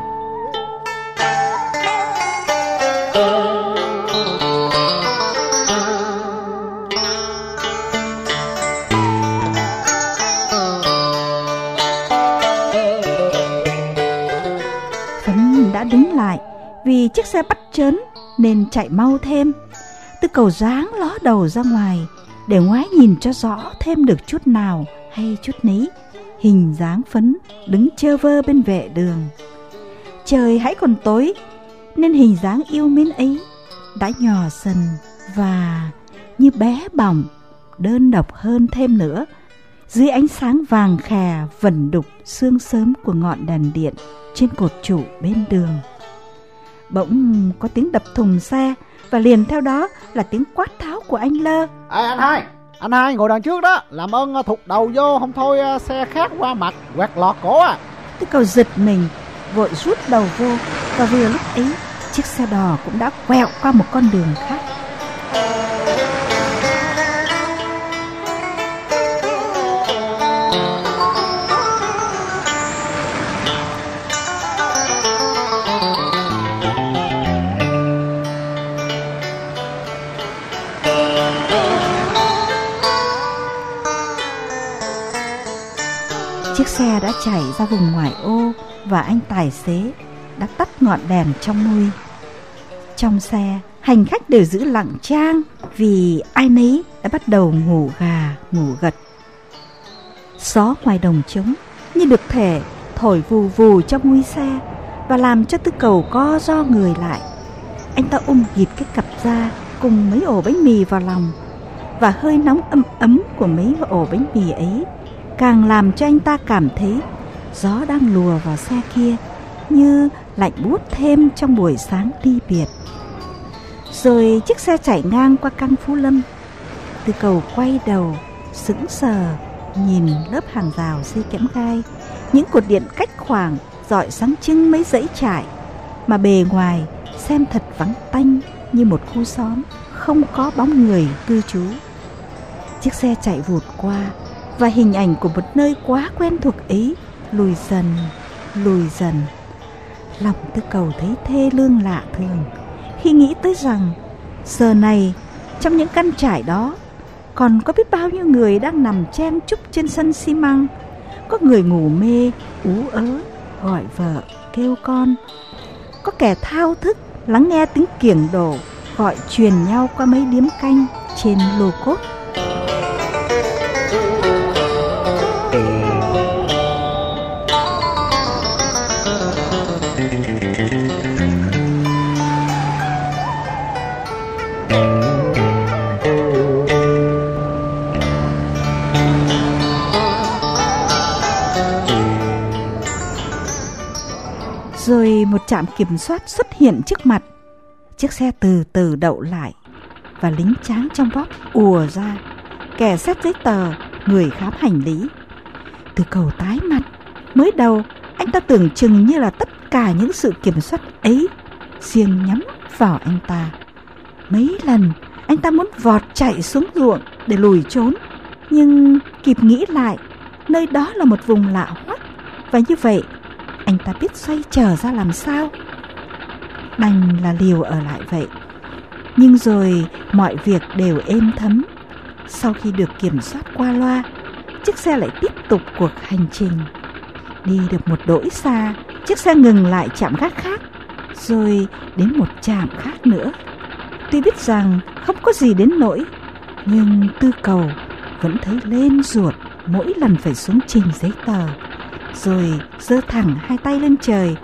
đứng lại vì chiếc xe bắt chớn nên chạy mau thêm. Tư cầu dáng ló đầu ra ngoài, để ngoái nhìn cho rõ thêm được chút nào hay chút nấy hình dáng phấn đứng chơ vơ bên vệ đường. Trời hãy còn tối nên hình dáng yêu mến ấy đã nhỏ dần và như bé bỏng, đơn độc hơn thêm nữa dưới ánh sáng vàng khè vẩn đục sương sớm của ngọn đèn điện trên cột trụ bên đường. Bỗng có tiếng đập thùng xe và liền theo đó là tiếng quát tháo của anh Lơ. Ê anh hai, anh hai ngồi đằng trước đó, làm ơn à, thụt đầu vô, không thôi à, xe khác qua mặt, quẹt lọt cổ à. Tư cầu giật mình, vội rút đầu vô và vừa lúc ấy chiếc xe đò cũng đã quẹo qua một con đường khác. Đã chạy ra vùng ngoại ô và anh tài xế đã tắt ngọn đèn trong môi. Trong xe, hành khách đều giữ lặng trang vì ai nấy đã bắt đầu ngủ gà, ngủ gật. Gió ngoài đồng trống như được thể thổi vù vù trong mui xe và làm cho tư cầu co do người lại. Anh ta ôm ghịt cái cặp da cùng mấy ổ bánh mì vào lòng và hơi nóng ấm ấm của mấy ổ bánh mì ấy càng làm cho anh ta cảm thấy gió đang lùa vào xe kia như lạnh bút thêm trong buổi sáng ly biệt. Rồi chiếc xe chạy ngang qua căn Phú Lâm. Từ cầu quay đầu, sững sờ, nhìn lớp hàng rào xây kẽm gai, những cột điện cách khoảng dọi sáng trưng mấy dãy trại, mà bề ngoài xem thật vắng tanh như một khu xóm, không có bóng người cư trú. Chiếc xe chạy vụt qua, và hình ảnh của một nơi quá quen thuộc ấy lùi dần, lùi dần. Lòng tư cầu thấy thê lương lạ thường khi nghĩ tới rằng giờ này trong những căn trải đó còn có biết bao nhiêu người đang nằm chen chúc trên sân xi măng. Có người ngủ mê ú ớ gọi vợ kêu con. Có kẻ thao thức lắng nghe tiếng kiểng đổ gọi truyền nhau qua mấy điếm canh trên lô cốt. Một trạm kiểm soát xuất hiện trước mặt. Chiếc xe từ từ đậu lại và lính tráng trong vóc ùa ra. Kẻ xét giấy tờ, người khám hành lý. Từ cầu tái mặt, mới đầu anh ta tưởng chừng như là tất cả những sự kiểm soát ấy riêng nhắm vào anh ta. Mấy lần anh ta muốn vọt chạy xuống ruộng để lùi trốn, nhưng kịp nghĩ lại, nơi đó là một vùng lạ hoắc và như vậy anh ta biết xoay trở ra làm sao. Đành là liều ở lại vậy. Nhưng rồi mọi việc đều êm thấm. Sau khi được kiểm soát qua loa, chiếc xe lại tiếp tục cuộc hành trình. Đi được một đỗi xa, chiếc xe ngừng lại chạm gác khác, rồi đến một trạm khác nữa. Tuy biết rằng không có gì đến nỗi, nhưng tư cầu vẫn thấy lên ruột mỗi lần phải xuống trình giấy tờ rồi giơ thẳng hai tay lên trời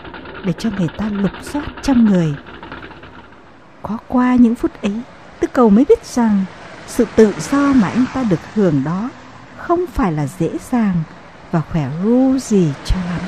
để cho người ta lục soát trong người. Có qua những phút ấy, Tư Cầu mới biết rằng sự tự do mà anh ta được hưởng đó không phải là dễ dàng và khỏe ru gì cho lắm.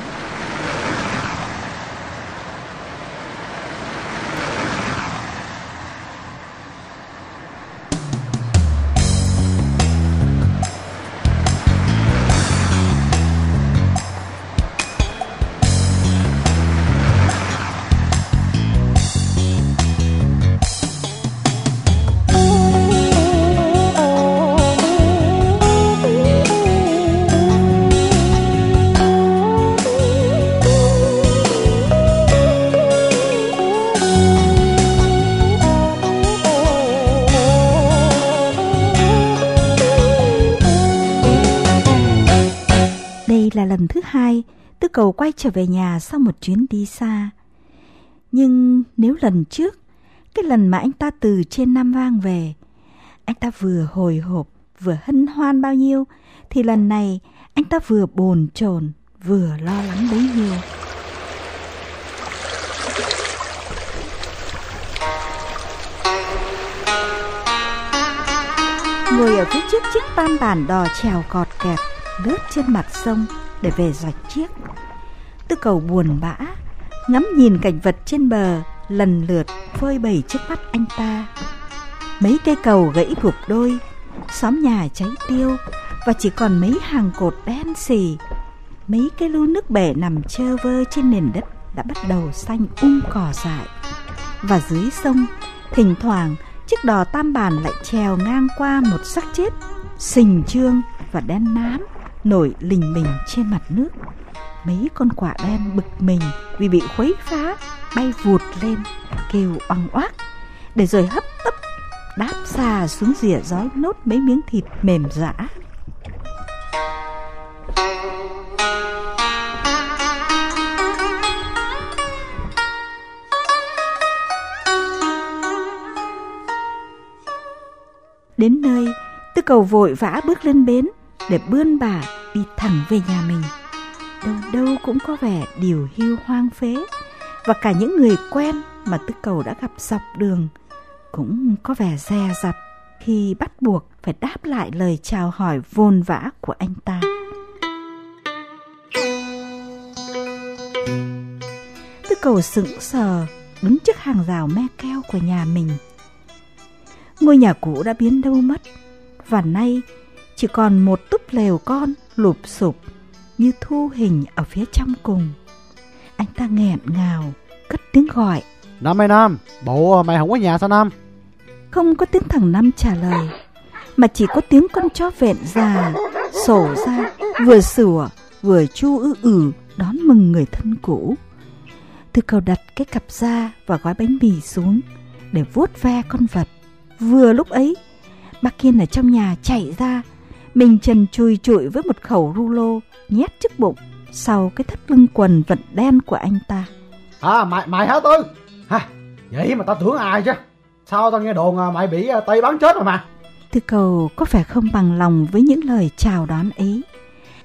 Cầu quay trở về nhà sau một chuyến đi xa. Nhưng nếu lần trước, cái lần mà anh ta từ trên Nam Vang về, anh ta vừa hồi hộp, vừa hân hoan bao nhiêu thì lần này anh ta vừa bồn chồn vừa lo lắng bấy nhiêu. Ngồi ở phía trước chiếc tam bản đò trèo cọt kẹt lướt trên mặt sông để về rạch chiếc. Tư cầu buồn bã, ngắm nhìn cảnh vật trên bờ lần lượt phơi bày trước mắt anh ta. Mấy cây cầu gãy gục đôi, xóm nhà cháy tiêu và chỉ còn mấy hàng cột đen xì. Mấy cái lu nước bể nằm trơ vơ trên nền đất đã bắt đầu xanh um cỏ dại. Và dưới sông, thỉnh thoảng chiếc đò tam bản lại trèo ngang qua một xác chết, sình trương và đen nám nổi lình mình trên mặt nước. Mấy con quả đen bực mình vì bị khuấy phá, bay vụt lên, kêu oang oác, để rồi hấp tấp đáp xà xuống rìa giói nốt mấy miếng thịt mềm dã. Đến nơi, tư cầu vội vã bước lên bến để bươn bà đi thẳng về nhà mình. Đâu đâu cũng có vẻ điều hưu hoang phế và cả những người quen mà tư cầu đã gặp dọc đường cũng có vẻ dè dặt khi bắt buộc phải đáp lại lời chào hỏi vồn vã của anh ta. Tư cầu sững sờ, đứng trước hàng rào me keo của nhà mình. Ngôi nhà cũ đã biến đâu mất, và nay chỉ còn một túp lều con lụp sụp như thu hình ở phía trong cùng. Anh ta nghẹn ngào, cất tiếng gọi. Năm ơi Nam, bộ mày không có nhà sao Nam? Không có tiếng thằng Năm trả lời, mà chỉ có tiếng con chó vẹn già, sổ ra, vừa sủa, vừa chu ư ử đón mừng người thân cũ. Tư cầu đặt cái cặp da và gói bánh mì xuống để vuốt ve con vật. Vừa lúc ấy, bác Kiên ở trong nhà chạy ra, mình trần chui trụi với một khẩu rulo nhét trước bụng sau cái thắt lưng quần vận đen của anh ta. À mày mày hả Tư? Hả? Vậy mà tao tưởng ai chứ? Sao tao nghe đồn à, mày bị à, Tây bắn chết rồi mà? Tư cầu có vẻ không bằng lòng với những lời chào đón ấy.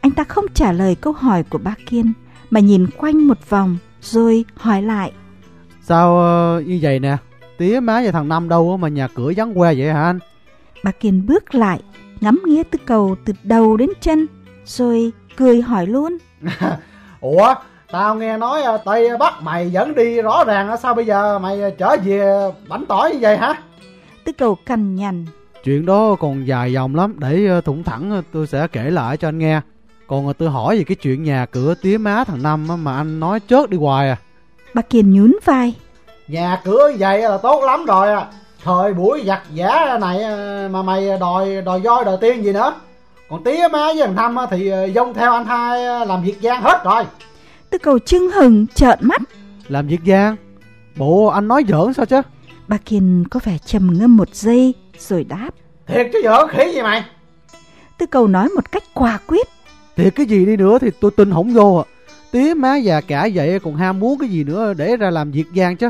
Anh ta không trả lời câu hỏi của bác Kiên mà nhìn quanh một vòng rồi hỏi lại. Sao uh, như vậy nè? Tía má và thằng Năm đâu mà nhà cửa vắng que vậy hả anh? Bác Kiên bước lại, ngắm nghía tư cầu từ đầu đến chân, rồi cười hỏi luôn. (laughs) Ủa, tao nghe nói à, Tây Bắc mày vẫn đi rõ ràng sao bây giờ mày trở về bánh tỏi như vậy hả? Tư cầu cằn nhằn. Chuyện đó còn dài dòng lắm, để ờ, thủng thẳng ờ, tôi sẽ kể lại cho anh nghe. Còn tôi hỏi về cái chuyện nhà cửa tía má thằng Năm mà anh nói chớt đi hoài à. Bác Kiên nhún vai. Nhà cửa vậy là tốt lắm rồi à. Thời buổi giặt giả này mà mày đòi đòi voi đòi tiên gì nữa. Còn tía má với thằng Năm thì dông theo anh hai làm việc gian hết rồi. Tư cầu trưng hừng trợn mắt. Làm việc gian? Bộ anh nói giỡn sao chứ? Bà Kiên có vẻ trầm ngâm một giây rồi đáp. Thiệt chứ giỡn khỉ gì mày? Tư cầu nói một cách quả quyết. Thiệt cái gì đi nữa thì tôi tin không vô à. Tía má già cả vậy còn ham muốn cái gì nữa để ra làm việc gian chứ.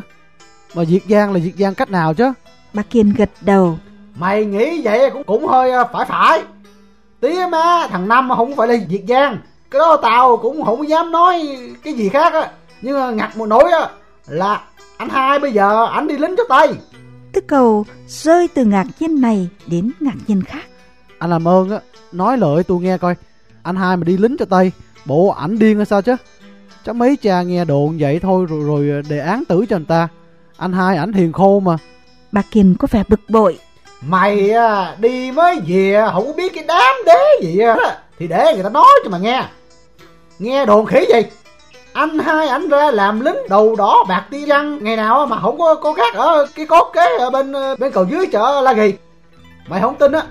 Mà việc gian là việc gian cách nào chứ? Bà Kiên gật đầu. Mày nghĩ vậy cũng cũng hơi à, phải phải. Tía má thằng Năm không phải là việc gian. Cái đó tao cũng không dám nói cái gì khác á. Nhưng mà ngặt một nỗi á là anh hai bây giờ anh đi lính cho Tây. Tư cầu rơi từ ngạc nhiên này đến ngạc nhiên khác. Anh làm ơn á, nói lời tôi nghe coi. Anh hai mà đi lính cho Tây, bộ ảnh điên hay sao chứ? Chắc mấy cha nghe đồn vậy thôi rồi rồi đề án tử cho người ta. Anh hai ảnh hiền khô mà. Bà Kiên có vẻ bực bội. Mày à, đi mới về không biết cái đám đế gì á thì để người ta nói cho mà nghe. Nghe đồn khỉ gì? Anh hai ảnh ra làm lính đầu đỏ bạc ti răng ngày nào mà không có có khác ở cái cốt kế ở bên bên cầu dưới chợ La Ghi. Mày không tin á,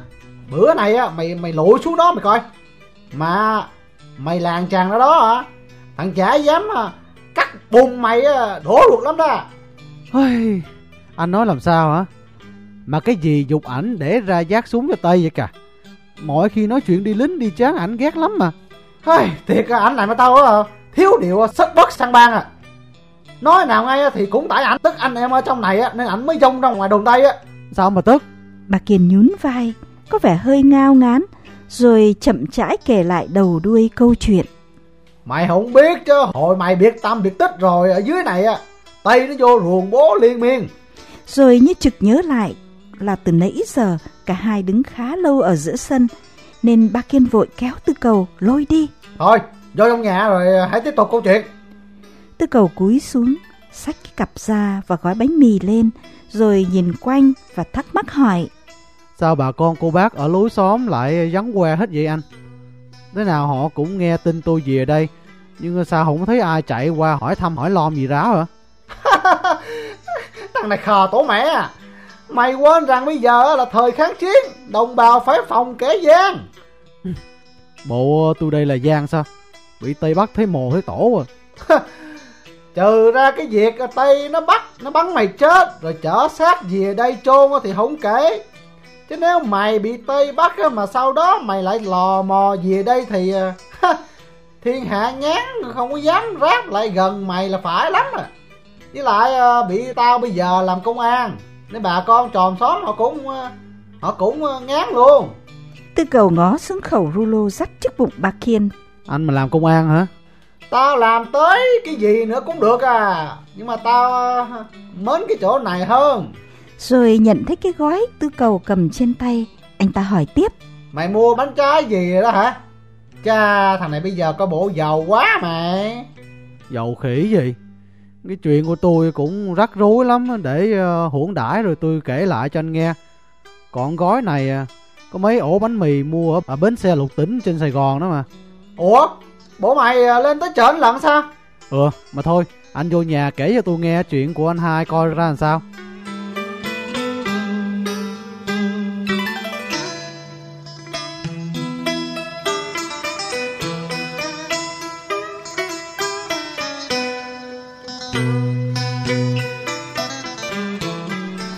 bữa này á mày mày lội xuống đó mày coi. Mà mày làng chàng đó đó hả? Thằng chả dám à, cắt bùng mày đổ ruột lắm đó. Ôi, anh nói làm sao hả? Mà cái gì dục ảnh để ra giác súng cho Tây vậy cả? Mọi khi nói chuyện đi lính đi chán ảnh ghét lắm mà. Ôi, thiệt à, ảnh này mà tao á thiếu điệu sất bất sang bang à. Nói nào ngay thì cũng tại ảnh tức anh em ở trong này á nên ảnh mới dông ra ngoài đồn Tây á. Sao mà tức? Bà Kiên nhún vai, có vẻ hơi ngao ngán, rồi chậm rãi kể lại đầu đuôi câu chuyện. Mày không biết chứ, hồi mày biệt tâm biệt tích rồi ở dưới này á, Tây nó vô ruồng bố liên miên. Rồi như trực nhớ lại là từ nãy giờ cả hai đứng khá lâu ở giữa sân, nên ba Kiên vội kéo Tư Cầu lôi đi. Thôi, vô trong nhà rồi hãy tiếp tục câu chuyện. Tư Cầu cúi xuống, xách cái cặp ra và gói bánh mì lên, rồi nhìn quanh và thắc mắc hỏi. Sao bà con cô bác ở lối xóm lại vắng que hết vậy anh? Thế nào họ cũng nghe tin tôi về đây, nhưng sao không thấy ai chạy qua hỏi thăm hỏi lom gì ráo hả? (laughs) Thằng này khờ tổ mẹ. À Mày quên rằng bây giờ là thời kháng chiến Đồng bào phải phòng kẻ gian. (laughs) Bộ tôi đây là gian sao? Bị Tây Bắc thấy mồ thấy tổ à. (laughs) Trừ ra cái việc Tây nó bắt Nó bắn mày chết Rồi chở xác về đây chôn thì không kể. Chứ nếu mày bị Tây bắt Mà sau đó mày lại lò mò về đây thì (laughs) Thiên hạ nhán không có dám ráp lại gần mày là phải lắm à với lại ờ, bị tao bây giờ làm công an nên bà con tròn xóm họ cũng ờ, họ cũng ờ, ngán luôn. Tư cầu ngó xuống khẩu rulo dắt chiếc bụng bà kiên. Anh mà làm công an hả? Tao làm tới cái gì nữa cũng được à nhưng mà tao mến cái chỗ này hơn. Rồi nhận thấy cái gói tư cầu cầm trên tay anh ta hỏi tiếp. Mày mua bánh trái gì đó hả? Cha thằng này bây giờ có bộ giàu quá mày. Giàu khỉ gì cái chuyện của tôi cũng rắc rối lắm để uh, hưởng đãi rồi tôi kể lại cho anh nghe. Còn gói này uh, có mấy ổ bánh mì mua ở, ở bến xe lục tỉnh trên sài gòn đó mà. Ủa? Bộ mày uh, lên tới trển lận sao? Ừ mà thôi anh vô nhà kể cho tôi nghe chuyện của anh hai coi ra làm sao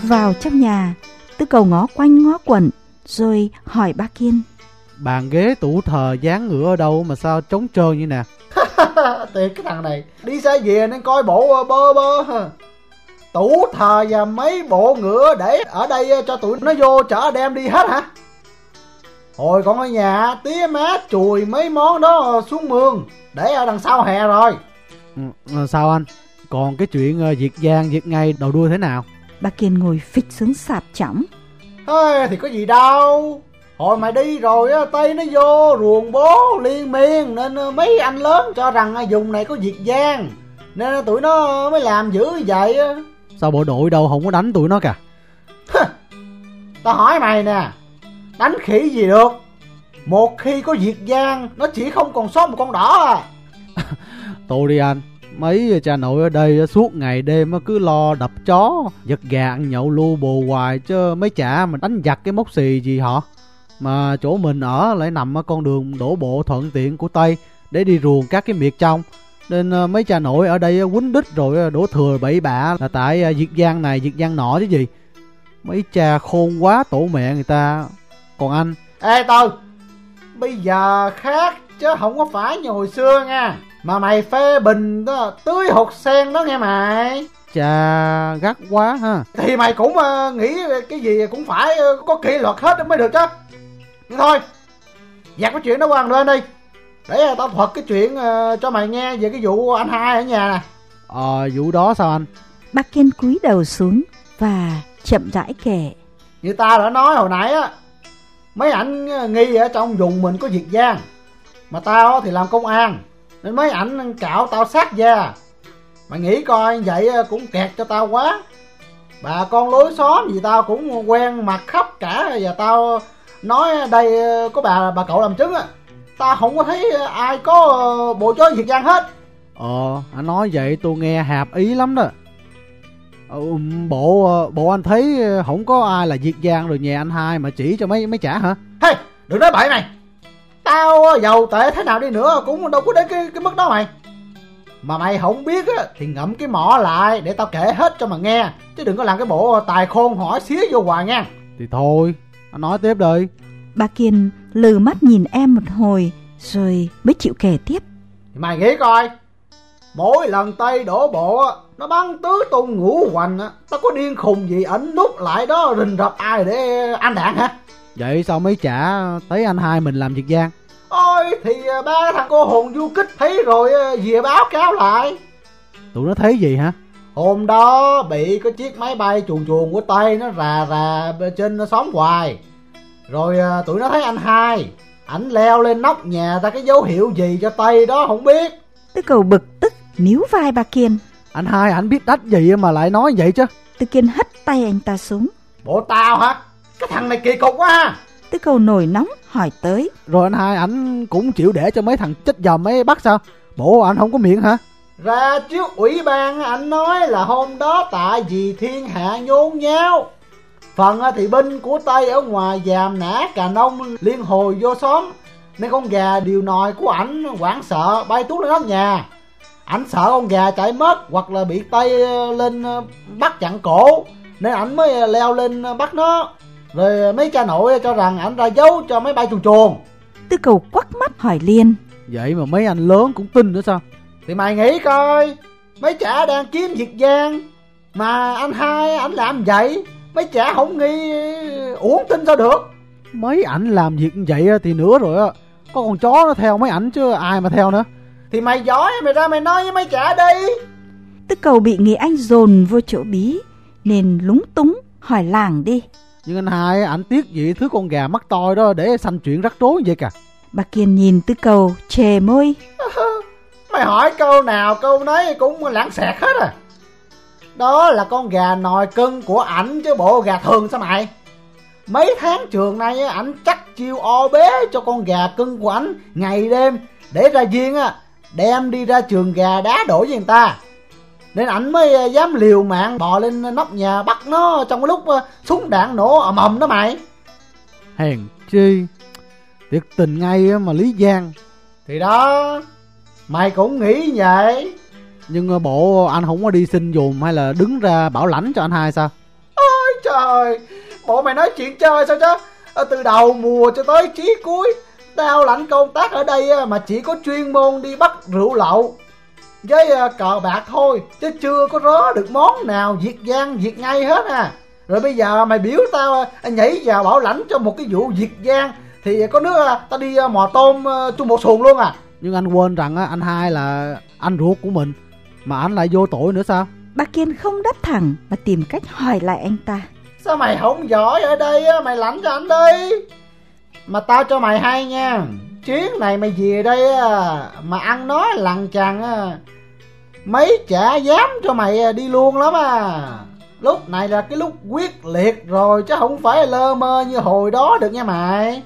vào trong nhà, Tư cầu ngó quanh ngó quẩn, rồi hỏi ba Kiên. Bàn ghế tủ thờ dáng ngựa ở đâu mà sao trống trơn như nè? (laughs) Tiệt cái thằng này, đi xa về nên coi bộ bơ bơ. Tủ thờ và mấy bộ ngựa để ở đây cho tụi nó vô chở đem đi hết hả? Hồi còn ở nhà tía má chùi mấy món đó xuống mương để ở đằng sau hè rồi. Ừ, sao anh? Còn cái chuyện uh, Việt Giang, Việt Ngay đầu đuôi thế nào? Bà Kiên ngồi phịch xuống sạp chỏng. Ê, thì có gì đâu. Hồi mày đi rồi á, Tây nó vô ruồng bố liên miên Nên ờ, mấy anh lớn cho rằng dùng này có việc gian Nên tụi nó mới làm dữ vậy á. Sao bộ đội đâu không có đánh tụi nó cả Tao hỏi mày nè Đánh khỉ gì được? Một khi có việc gian Nó chỉ không còn sót một con đỏ à. (laughs) Tôi đi anh mấy cha nội ở đây suốt ngày đêm cứ lo đập chó, giật gà ăn nhậu, lu bồ hoài, chứ mấy chả mình đánh giặt cái mốc xì gì họ mà chỗ mình ở lại nằm ở con đường đổ bộ thuận tiện của tây, để đi ruồng các cái miệt trong. Nên ờ, mấy cha nội ở đây quýnh đít rồi đổ thừa bậy bạ là tại ờ, diệt giang này, diệt giang nọ chứ gì. Mấy cha khôn quá, tổ mẹ người ta. Còn anh? Ê tôi bây giờ khác chứ không có phải như hồi xưa nha mà mày phê bình đó tưới hột sen đó nghe mày. Chà gắt quá ha. Thì mày cũng uh, nghĩ cái gì cũng phải uh, có kỷ luật hết mới được chứ. Nhưng thôi Dạt cái chuyện đó qua lên đi. Để uh, tao thuật cái chuyện uh, cho mày nghe về cái vụ anh hai ở nhà nè. Ờ vụ đó sao anh? Bác Kiên cúi đầu xuống và chậm rãi kể. Như ta đã nói hồi nãy á Mấy ảnh nghi ở trong vùng mình có việc gian. Mà tao thì làm công an nên mấy ảnh cạo tao sát da. Mày nghĩ coi vậy cũng kẹt cho tao quá. Bà con lối xóm gì tao cũng quen mặt khắp cả. Và tao nói đây có bà bà cậu làm chứng á. Tao không có thấy ai có bộ chó Việt Giang hết. Ờ anh nói vậy tôi nghe hạp ý lắm đó. Ừ, Bộ bộ anh thấy không có ai là Việt Giang rồi nhà anh hai mà chỉ cho mấy mấy trả hả? Hey đừng nói bậy mày Tao giàu tệ thế nào đi nữa cũng đâu có đến cái, cái mức đó mày. Mà mày không biết á Thì ngậm cái mỏ lại để tao kể hết cho mà nghe Chứ đừng có làm cái bộ tài khôn hỏi xía vô hoài nha. Thì thôi Anh nói tiếp đi Bà Kiên lừ mắt nhìn em một hồi Rồi mới chịu kể tiếp. Mày nghĩ coi Mỗi lần Tây đổ bộ Nó bắn tứ tung ngủ hoành á Tao có điên khùng gì ẩn nút lại đó rình rập ai để ăn đạn hả Vậy sao mấy chả thấy anh hai mình làm việc gian? Ôi thì à, ba thằng cô hồn du kích thấy rồi à, về báo cáo lại. Tụi nó thấy gì hả? Hôm đó bị có chiếc máy bay chuồn chuồn của Tây nó rà rà trên nó xóm hoài. Rồi à, tụi nó thấy anh hai Ảnh leo lên nóc nhà ta cái dấu hiệu gì cho Tây đó không biết. Tư cầu bực tức níu vai bà Kiên. Anh hai ảnh biết đách gì mà lại nói vậy chứ? Tư Kiên hất tay anh ta xuống. Bộ tao hả Cái thằng này kỳ cục quá ha. Tư cầu nổi nóng hỏi tới. Rồi anh hai ảnh cũng chịu để cho mấy thằng chết dòm ấy bắt sao? Bộ anh không có miệng hả? Ra trước ủy ban anh nói là hôm đó tại vì thiên hạ nhốn nháo. Phần á thì binh của Tây ở ngoài giàm nã cà nông liên hồi vô xóm. Nên con gà điều nòi của ảnh hoảng sợ bay tuốt lên nóc nhà. Ảnh sợ con gà chạy mất hoặc là bị Tây lên ờ, bắt chặn cổ. Nên ảnh mới leo lên ờ, bắt nó Rồi mấy cha nội cho rằng ảnh ra dấu cho máy bay chuồn chuồn Tư cầu quắc mắt hỏi liền. Vậy mà mấy anh lớn cũng tin nữa sao? Thì mày nghĩ coi Mấy chả đang kiếm việc gian Mà anh hai ảnh làm vậy Mấy chả không nghi uổng tin sao được? Mấy ảnh làm việc vậy á thì nữa rồi á. Có con chó nó theo mấy ảnh chứ ai mà theo nữa. Thì mày giỏi mày ra mày nói với mấy chả đi. Tư cầu bị Nghị Anh dồn vô chỗ bí nên lúng túng hỏi làng đi. Nhưng anh hai ảnh tiếc gì thứ con gà mắt toi đó để sanh chuyện rắc rối vậy cả Bà Kiên nhìn Tư cầu chề môi. (laughs) Mày hỏi câu nào câu nấy cũng lãng xẹt hết à. Đó là con gà nòi cưng của ảnh chứ bộ gà thường sao mày? Mấy tháng trường nay ảnh chắc chiêu o bế cho con gà cưng của ảnh ngày đêm Để ra viên á đem đi ra trường gà đá đổi với người ta Nên ảnh mới à, dám liều mạng bò lên nóc nhà bắt nó trong cái lúc à, súng đạn nổ ầm ầm đó mày. Hèn chi? Thiệt tình ngay á mà Lý Giang. Thì đó Mày cũng nghĩ vậy. Nhưng ờ, bộ anh không có đi xin dùm hay là đứng ra bảo lãnh cho anh hai sao? Ôi trời Bộ mày nói chuyện chơi sao chứ? Ờ, Từ đầu mùa cho tới chí cuối Tao lãnh công tác ở đây mà chỉ có chuyên môn đi bắt rượu lậu Với à, cờ bạc thôi Chứ chưa có rớ được món nào Việt gian Việt ngay hết à. Rồi bây giờ mày biểu tao à, nhảy vào bảo lãnh cho một cái vụ Việt gian Thì có nước à, tao đi mò tôm chung một xuồng luôn à. Nhưng anh quên rằng á, anh hai là anh ruột của mình Mà anh lại vô tội nữa sao? Bà Kiên không đáp thẳng mà tìm cách hỏi lại anh ta. Sao mày không giỏi ở đây á, mày lãnh cho anh đi. Mà tao cho mày hay nha Chuyến này mày về đây á, mà ăn nói lằng chằng á Mấy chả dám cho mày à, đi luôn lắm à. Lúc này là cái lúc quyết liệt rồi Chứ không phải lơ mơ như hồi đó được nha mày.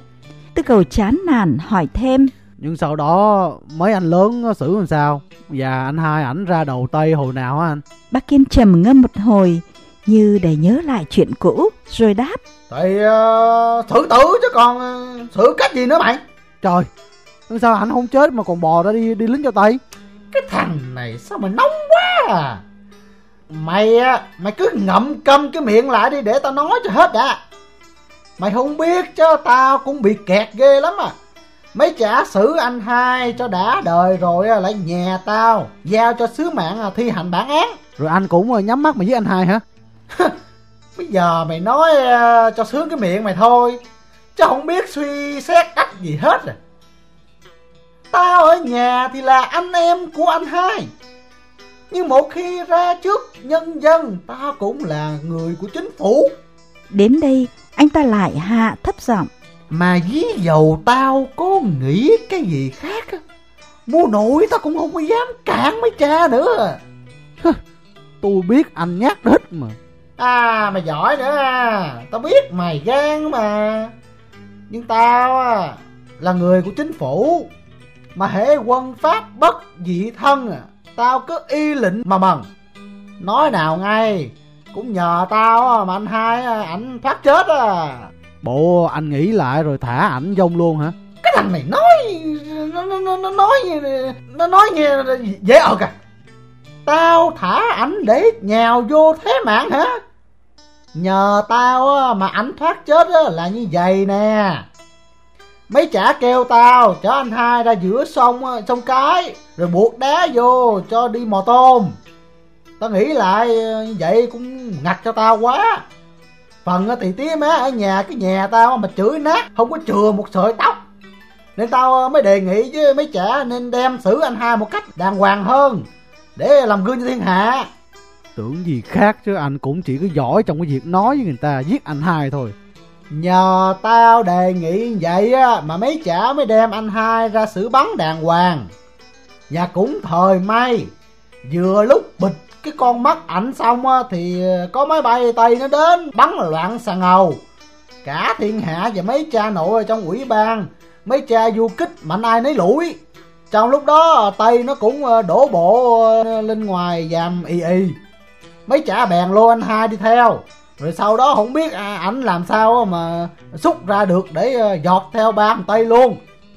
Tư cầu chán nản hỏi thêm. Nhưng sau đó mấy anh lớn xử làm sao? Và anh hai ảnh ra đầu Tây hồi nào á anh? Bà Kiên trầm ngâm một hồi như để nhớ lại chuyện cũ rồi đáp. Thì uh, thử tử chứ còn uh, xử cách gì nữa mày? Trời sao ảnh không chết mà còn bò ra đi đi lính cho Tây Cái thằng này sao mà nóng quá à? Mày á Mày cứ ngậm câm cái miệng lại đi Để tao nói cho hết đã. Mày không biết chứ Tao cũng bị kẹt ghê lắm à. Mấy trả xử anh hai cho đã đời rồi lại nhà tao Giao cho sứ mạng à, thi hành bản án. Rồi anh cũng ờ, nhắm mắt mà giết anh hai hả? Bây giờ mày nói ờ, cho sướng cái miệng mày thôi Chứ không biết suy xét cách gì hết rồi Tao ở nhà thì là anh em của anh hai. Nhưng một khi ra trước nhân dân Tao cũng là người của chính phủ. Đến đây anh ta lại hạ thấp giọng. Mà ví dầu tao có nghĩ cái gì khác á Mua nổi tao cũng không có dám cản mấy cha nữa. Tôi biết anh nhát hết mà. À mày giỏi nữa à Tao biết mày gan mà. Nhưng tao à, là người của chính phủ Mà hệ quân pháp bất dị thân à Tao cứ y lệnh mà mần Nói nào ngay Cũng nhờ tao mà anh hai ảnh thoát chết à Bộ anh nghĩ lại rồi thả ảnh vong luôn hả? Cái thằng này nói Nó, nó, nó, nó nói Nó nói nghe dễ ợt à. Tao thả ảnh để nhào vô thế mạng hả? Nhờ tao mà ảnh thoát chết là như vậy nè Mấy chả kêu tao chở anh hai ra giữa sông ờ, sông cái, Rồi buộc đá vô cho đi mò tôm. Tao nghĩ lại ờ, như vậy cũng ngặt cho tao quá. Phần ờ, thì tía má ở nhà, cái nhà tao mà chửi nát, Không có chừa một sợi tóc. Nên tao mới đề nghị với mấy trẻ Nên đem xử anh hai một cách đàng hoàng hơn, Để làm gương cho thiên hạ. Tưởng gì khác chứ, anh cũng chỉ có giỏi trong cái việc nói với người ta, giết anh hai thôi. Nhờ tao đề nghị vậy á, Mà mấy chả mới đem anh hai ra xử bắn đàng hoàng. Và cũng thời may, Vừa lúc bịch cái con mắt ảnh xong á, Thì có máy bay Tây nó đến Bắn loạn xà ngầu. Cả thiên hạ và mấy cha nội ở trong ủy ban Mấy cha du kích mạnh ai nấy lủi. Trong lúc đó, Tây nó cũng ờ, đổ bộ ờ, lên ngoài giam y y. Mấy chả bèn lô anh hai đi theo rồi sau đó không biết à, ảnh làm sao mà xúc ra được để ờ, giọt theo ba thằng Tây luôn.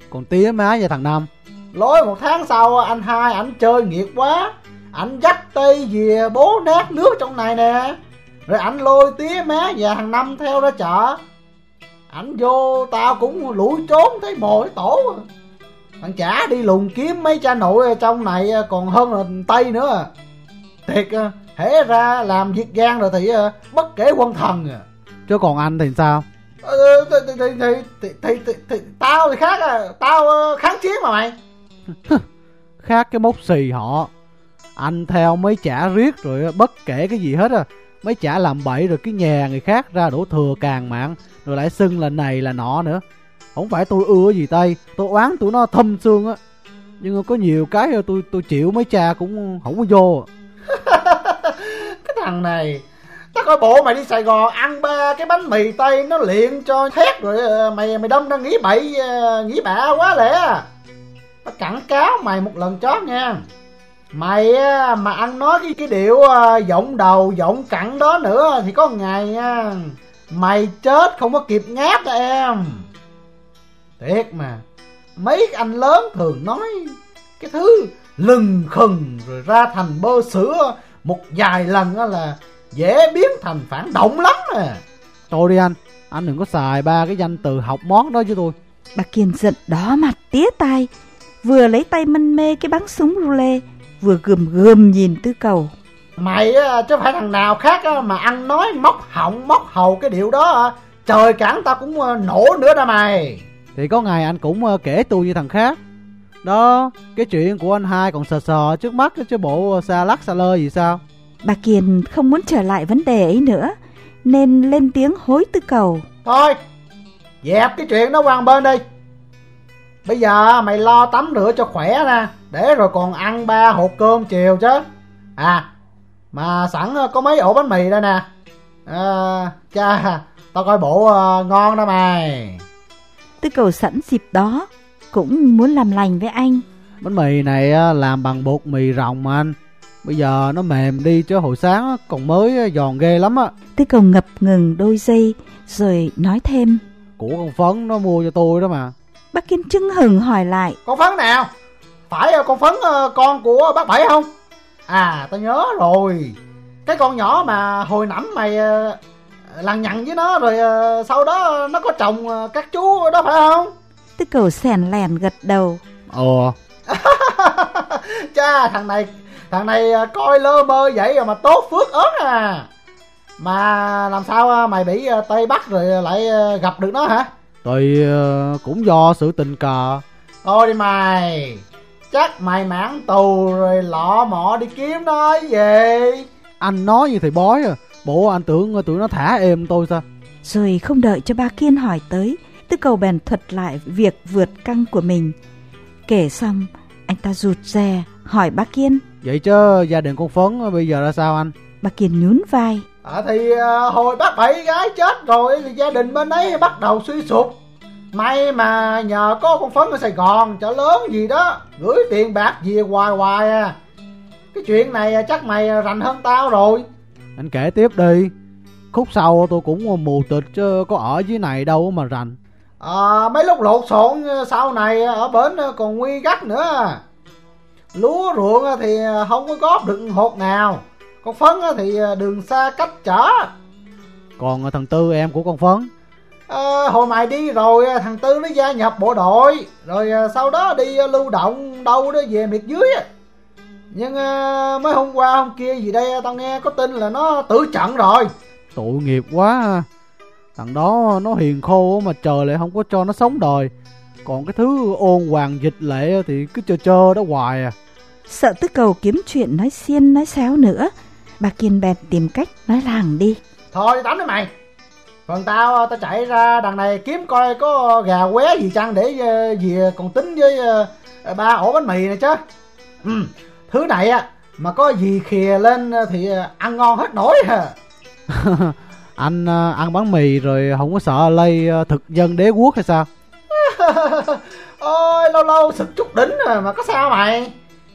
Còn tía má và thằng Năm Lối một tháng sau anh hai ảnh chơi nghiệt quá. Ảnh dắt Tây về bố nát nước trong này nè. Rồi ảnh lôi tía má và thằng Năm theo ra chợ. Ảnh vô tao cũng lủi trốn thấy mồi tổ. Thằng chả đi lùng kiếm mấy cha nội trong này còn hơn là Tây nữa. Thiệt hễ ra làm việc gan rồi thì ờ, bất kể quân thần à. Chứ còn anh thì sao? Ờ, ờ, thì thì thì thì, thì, thì, thì, thì tao thì khác à. Tao kháng chiến mà mày. Khác cái mốc xì họ. Anh theo mấy chả riết rồi bất kể cái gì hết à. Mấy chả làm bậy rồi cái nhà người khác ra đổ thừa càng mạng rồi lại xưng là này là nọ nữa. Không phải tôi ưa gì tây tôi oán tụi nó thâm xương á. Nhưng có nhiều cái tôi tôi chịu mấy cha cũng không có vô. (laughs) cái thằng này tao coi bộ mày đi sài gòn ăn ba cái bánh mì tây, nó liền cho thét rồi ờ, mày mày đâm ra nghĩ bậy ờ, nghĩ bạ quá lẽ tao cẳng cáo mày một lần chót nha. Mày mà ăn nói cái cái điệu ờ, giọng đầu, giọng cẳng đó nữa thì có ngày nha, mày chết không có kịp ngáp đó em. Thiệt mà, mấy anh lớn thường nói cái thứ lừng khừng rồi ra thành bơ sữa. Một vài lần là dễ biến thành phản động lắm à thôi đi anh anh đừng có xài ba cái danh từ học món đó chứ tôi. Bà kiên giận đỏ mặt tía tai vừa lấy tay mân mê cái bắn súng rô lê vừa gườm gườm nhìn tư cầu. Mày chứ phải thằng nào khác mà ăn nói móc họng móc hầu cái điệu đó. Trời cản tao cũng ờ, nổ nữa đó mày. Thì có ngày anh cũng ờ, kể tôi như thằng khác đó, cái chuyện của anh hai còn sờ sờ trước mắt chứ bộ xa lắc xa lơ gì sao? Bà Kiền không muốn trở lại vấn đề ấy nữa, nên lên tiếng hối tư cầu. Thôi, dẹp cái chuyện đó qua bên đi. Bây giờ mày lo tắm rửa cho khỏe nè, để rồi còn ăn ba hộp cơm chiều chứ. À, mà sẵn có mấy ổ bánh mì đây nè. À, cha, tao coi bộ uh, ngon đó mày. Tư cầu sẵn dịp đó cũng muốn làm lành với anh. Bánh mì này làm bằng bột mì ròng mà anh. Bây giờ nó mềm đi chứ hồi sáng còn mới giòn ghê lắm á. Tư cầu ngập ngừng đôi giây rồi nói thêm. Của con Phấn nó mua cho tôi đó mà. Bác Kiên trưng hừng hỏi lại. Con Phấn nào? Phải con Phấn ờ, con của bác Bảy không? À tao nhớ rồi. Cái con nhỏ mà hồi nãm mày ờ, lằng nhằng với nó rồi ờ, sau đó nó có chồng các chú đó phải không? Tư cầu sèn lèn gật đầu. Ồ. (laughs) Cha thằng này thằng này à, coi lơ mơ vậy rồi mà tốt phước ớt à. Mà làm sao à, mày bị à, Tây Bắc rồi lại gặp được nó hả? Tôi cũng do sự tình cờ. Thôi đi mày. Chắc mày mãn tù rồi lọ mọ đi kiếm nó về. Anh nói như thầy bói à. Bộ anh tưởng tụi nó thả êm tôi sao? Rồi không đợi cho ba Kiên hỏi tới Tư cầu bèn thuật lại việc vượt căng của mình. Kể xong, anh ta rụt rè hỏi bác Kiên. Vậy chứ gia đình con Phấn bây giờ ra sao anh? Bác Kiên nhún vai. À thì à, hồi bác bảy gái chết rồi thì gia đình bên ấy bắt đầu suy sụp. May mà nhờ có con Phấn ở Sài Gòn chợ lớn gì đó gửi tiền bạc về hoài hoài à. Cái chuyện này chắc mày rành hơn tao rồi. Anh kể tiếp đi. Khúc sau tôi cũng mù tịch chứ có ở dưới này đâu mà rành à, mấy lúc lột xộn sau này ở bến còn nguy gắt nữa. Lúa ruộng thì không có góp được hột nào. Con phấn thì đường xa cách trở còn thằng tư em của con phấn? À, hồi mày đi rồi thằng tư nó gia nhập bộ đội. Rồi sau đó đi lưu động đâu đó về miệt dưới. Nhưng mấy hôm qua hôm kia gì đây tao nghe có tin là nó tử trận rồi. Tội nghiệp quá Thằng đó nó hiền khô mà trời lại không có cho nó sống đời. Còn cái thứ ôn hoàng dịch lệ thì cứ chờ chờ đó hoài à. Sợ tư cầu kiếm chuyện nói xiên nói xéo nữa. Bà Kiên bèn tìm cách nói làng đi. Thôi đi tắm đi mày. Phần tao tao chạy ra đằng này kiếm coi có gà qué gì chăng để ờ, về còn tính với ờ, ba ổ bánh mì này chứ. Ừ, Thứ này á mà có gì khìa lên thì ăn ngon hết nổi à (laughs) Anh à, ăn bánh mì rồi không có sợ lây à, thực dân đế quốc hay sao? (laughs) Ôi lâu lâu sực chút đỉnh à, mà có sao mày?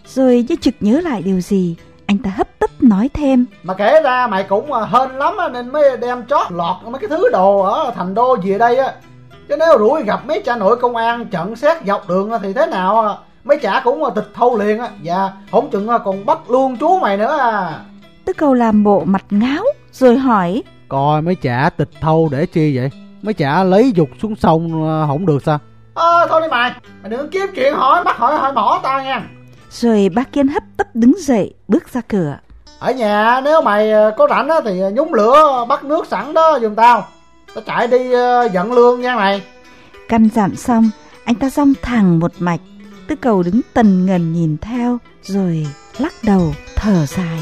Rồi như trực nhớ lại điều gì Anh ta hấp tấp nói thêm. Mà kể ra mày cũng à, hên lắm á, nên mới đem chót lọt mấy cái thứ đồ ở thành đô về đây á. Chứ nếu rủi gặp mấy cha nội công an trận xét dọc đường thì thế nào? Mấy chả cũng tịch thâu liền á. Và không chừng còn bắt luôn chú mày nữa à. Tư cầu làm bộ mặt ngáo Rồi hỏi Coi mấy chả tịch thâu để chi vậy? Mấy chả lấy dục xuống sông à, không được sao? Ờ thôi đi mày. Mày đừng kiếm chuyện hỏi bắt hỏi hỏi mỏ tao nha. Rồi bác Kiên hấp tấp đứng dậy bước ra cửa. Ở nhà nếu mày ờ, có rảnh á, thì nhúng lửa bắt nước sẵn đó giùm tao. Tao chạy đi ờ, giận lương nha mày. Căn dặn xong Anh ta rong thẳng một mạch Tư cầu đứng tần ngần nhìn theo Rồi lắc đầu thở dài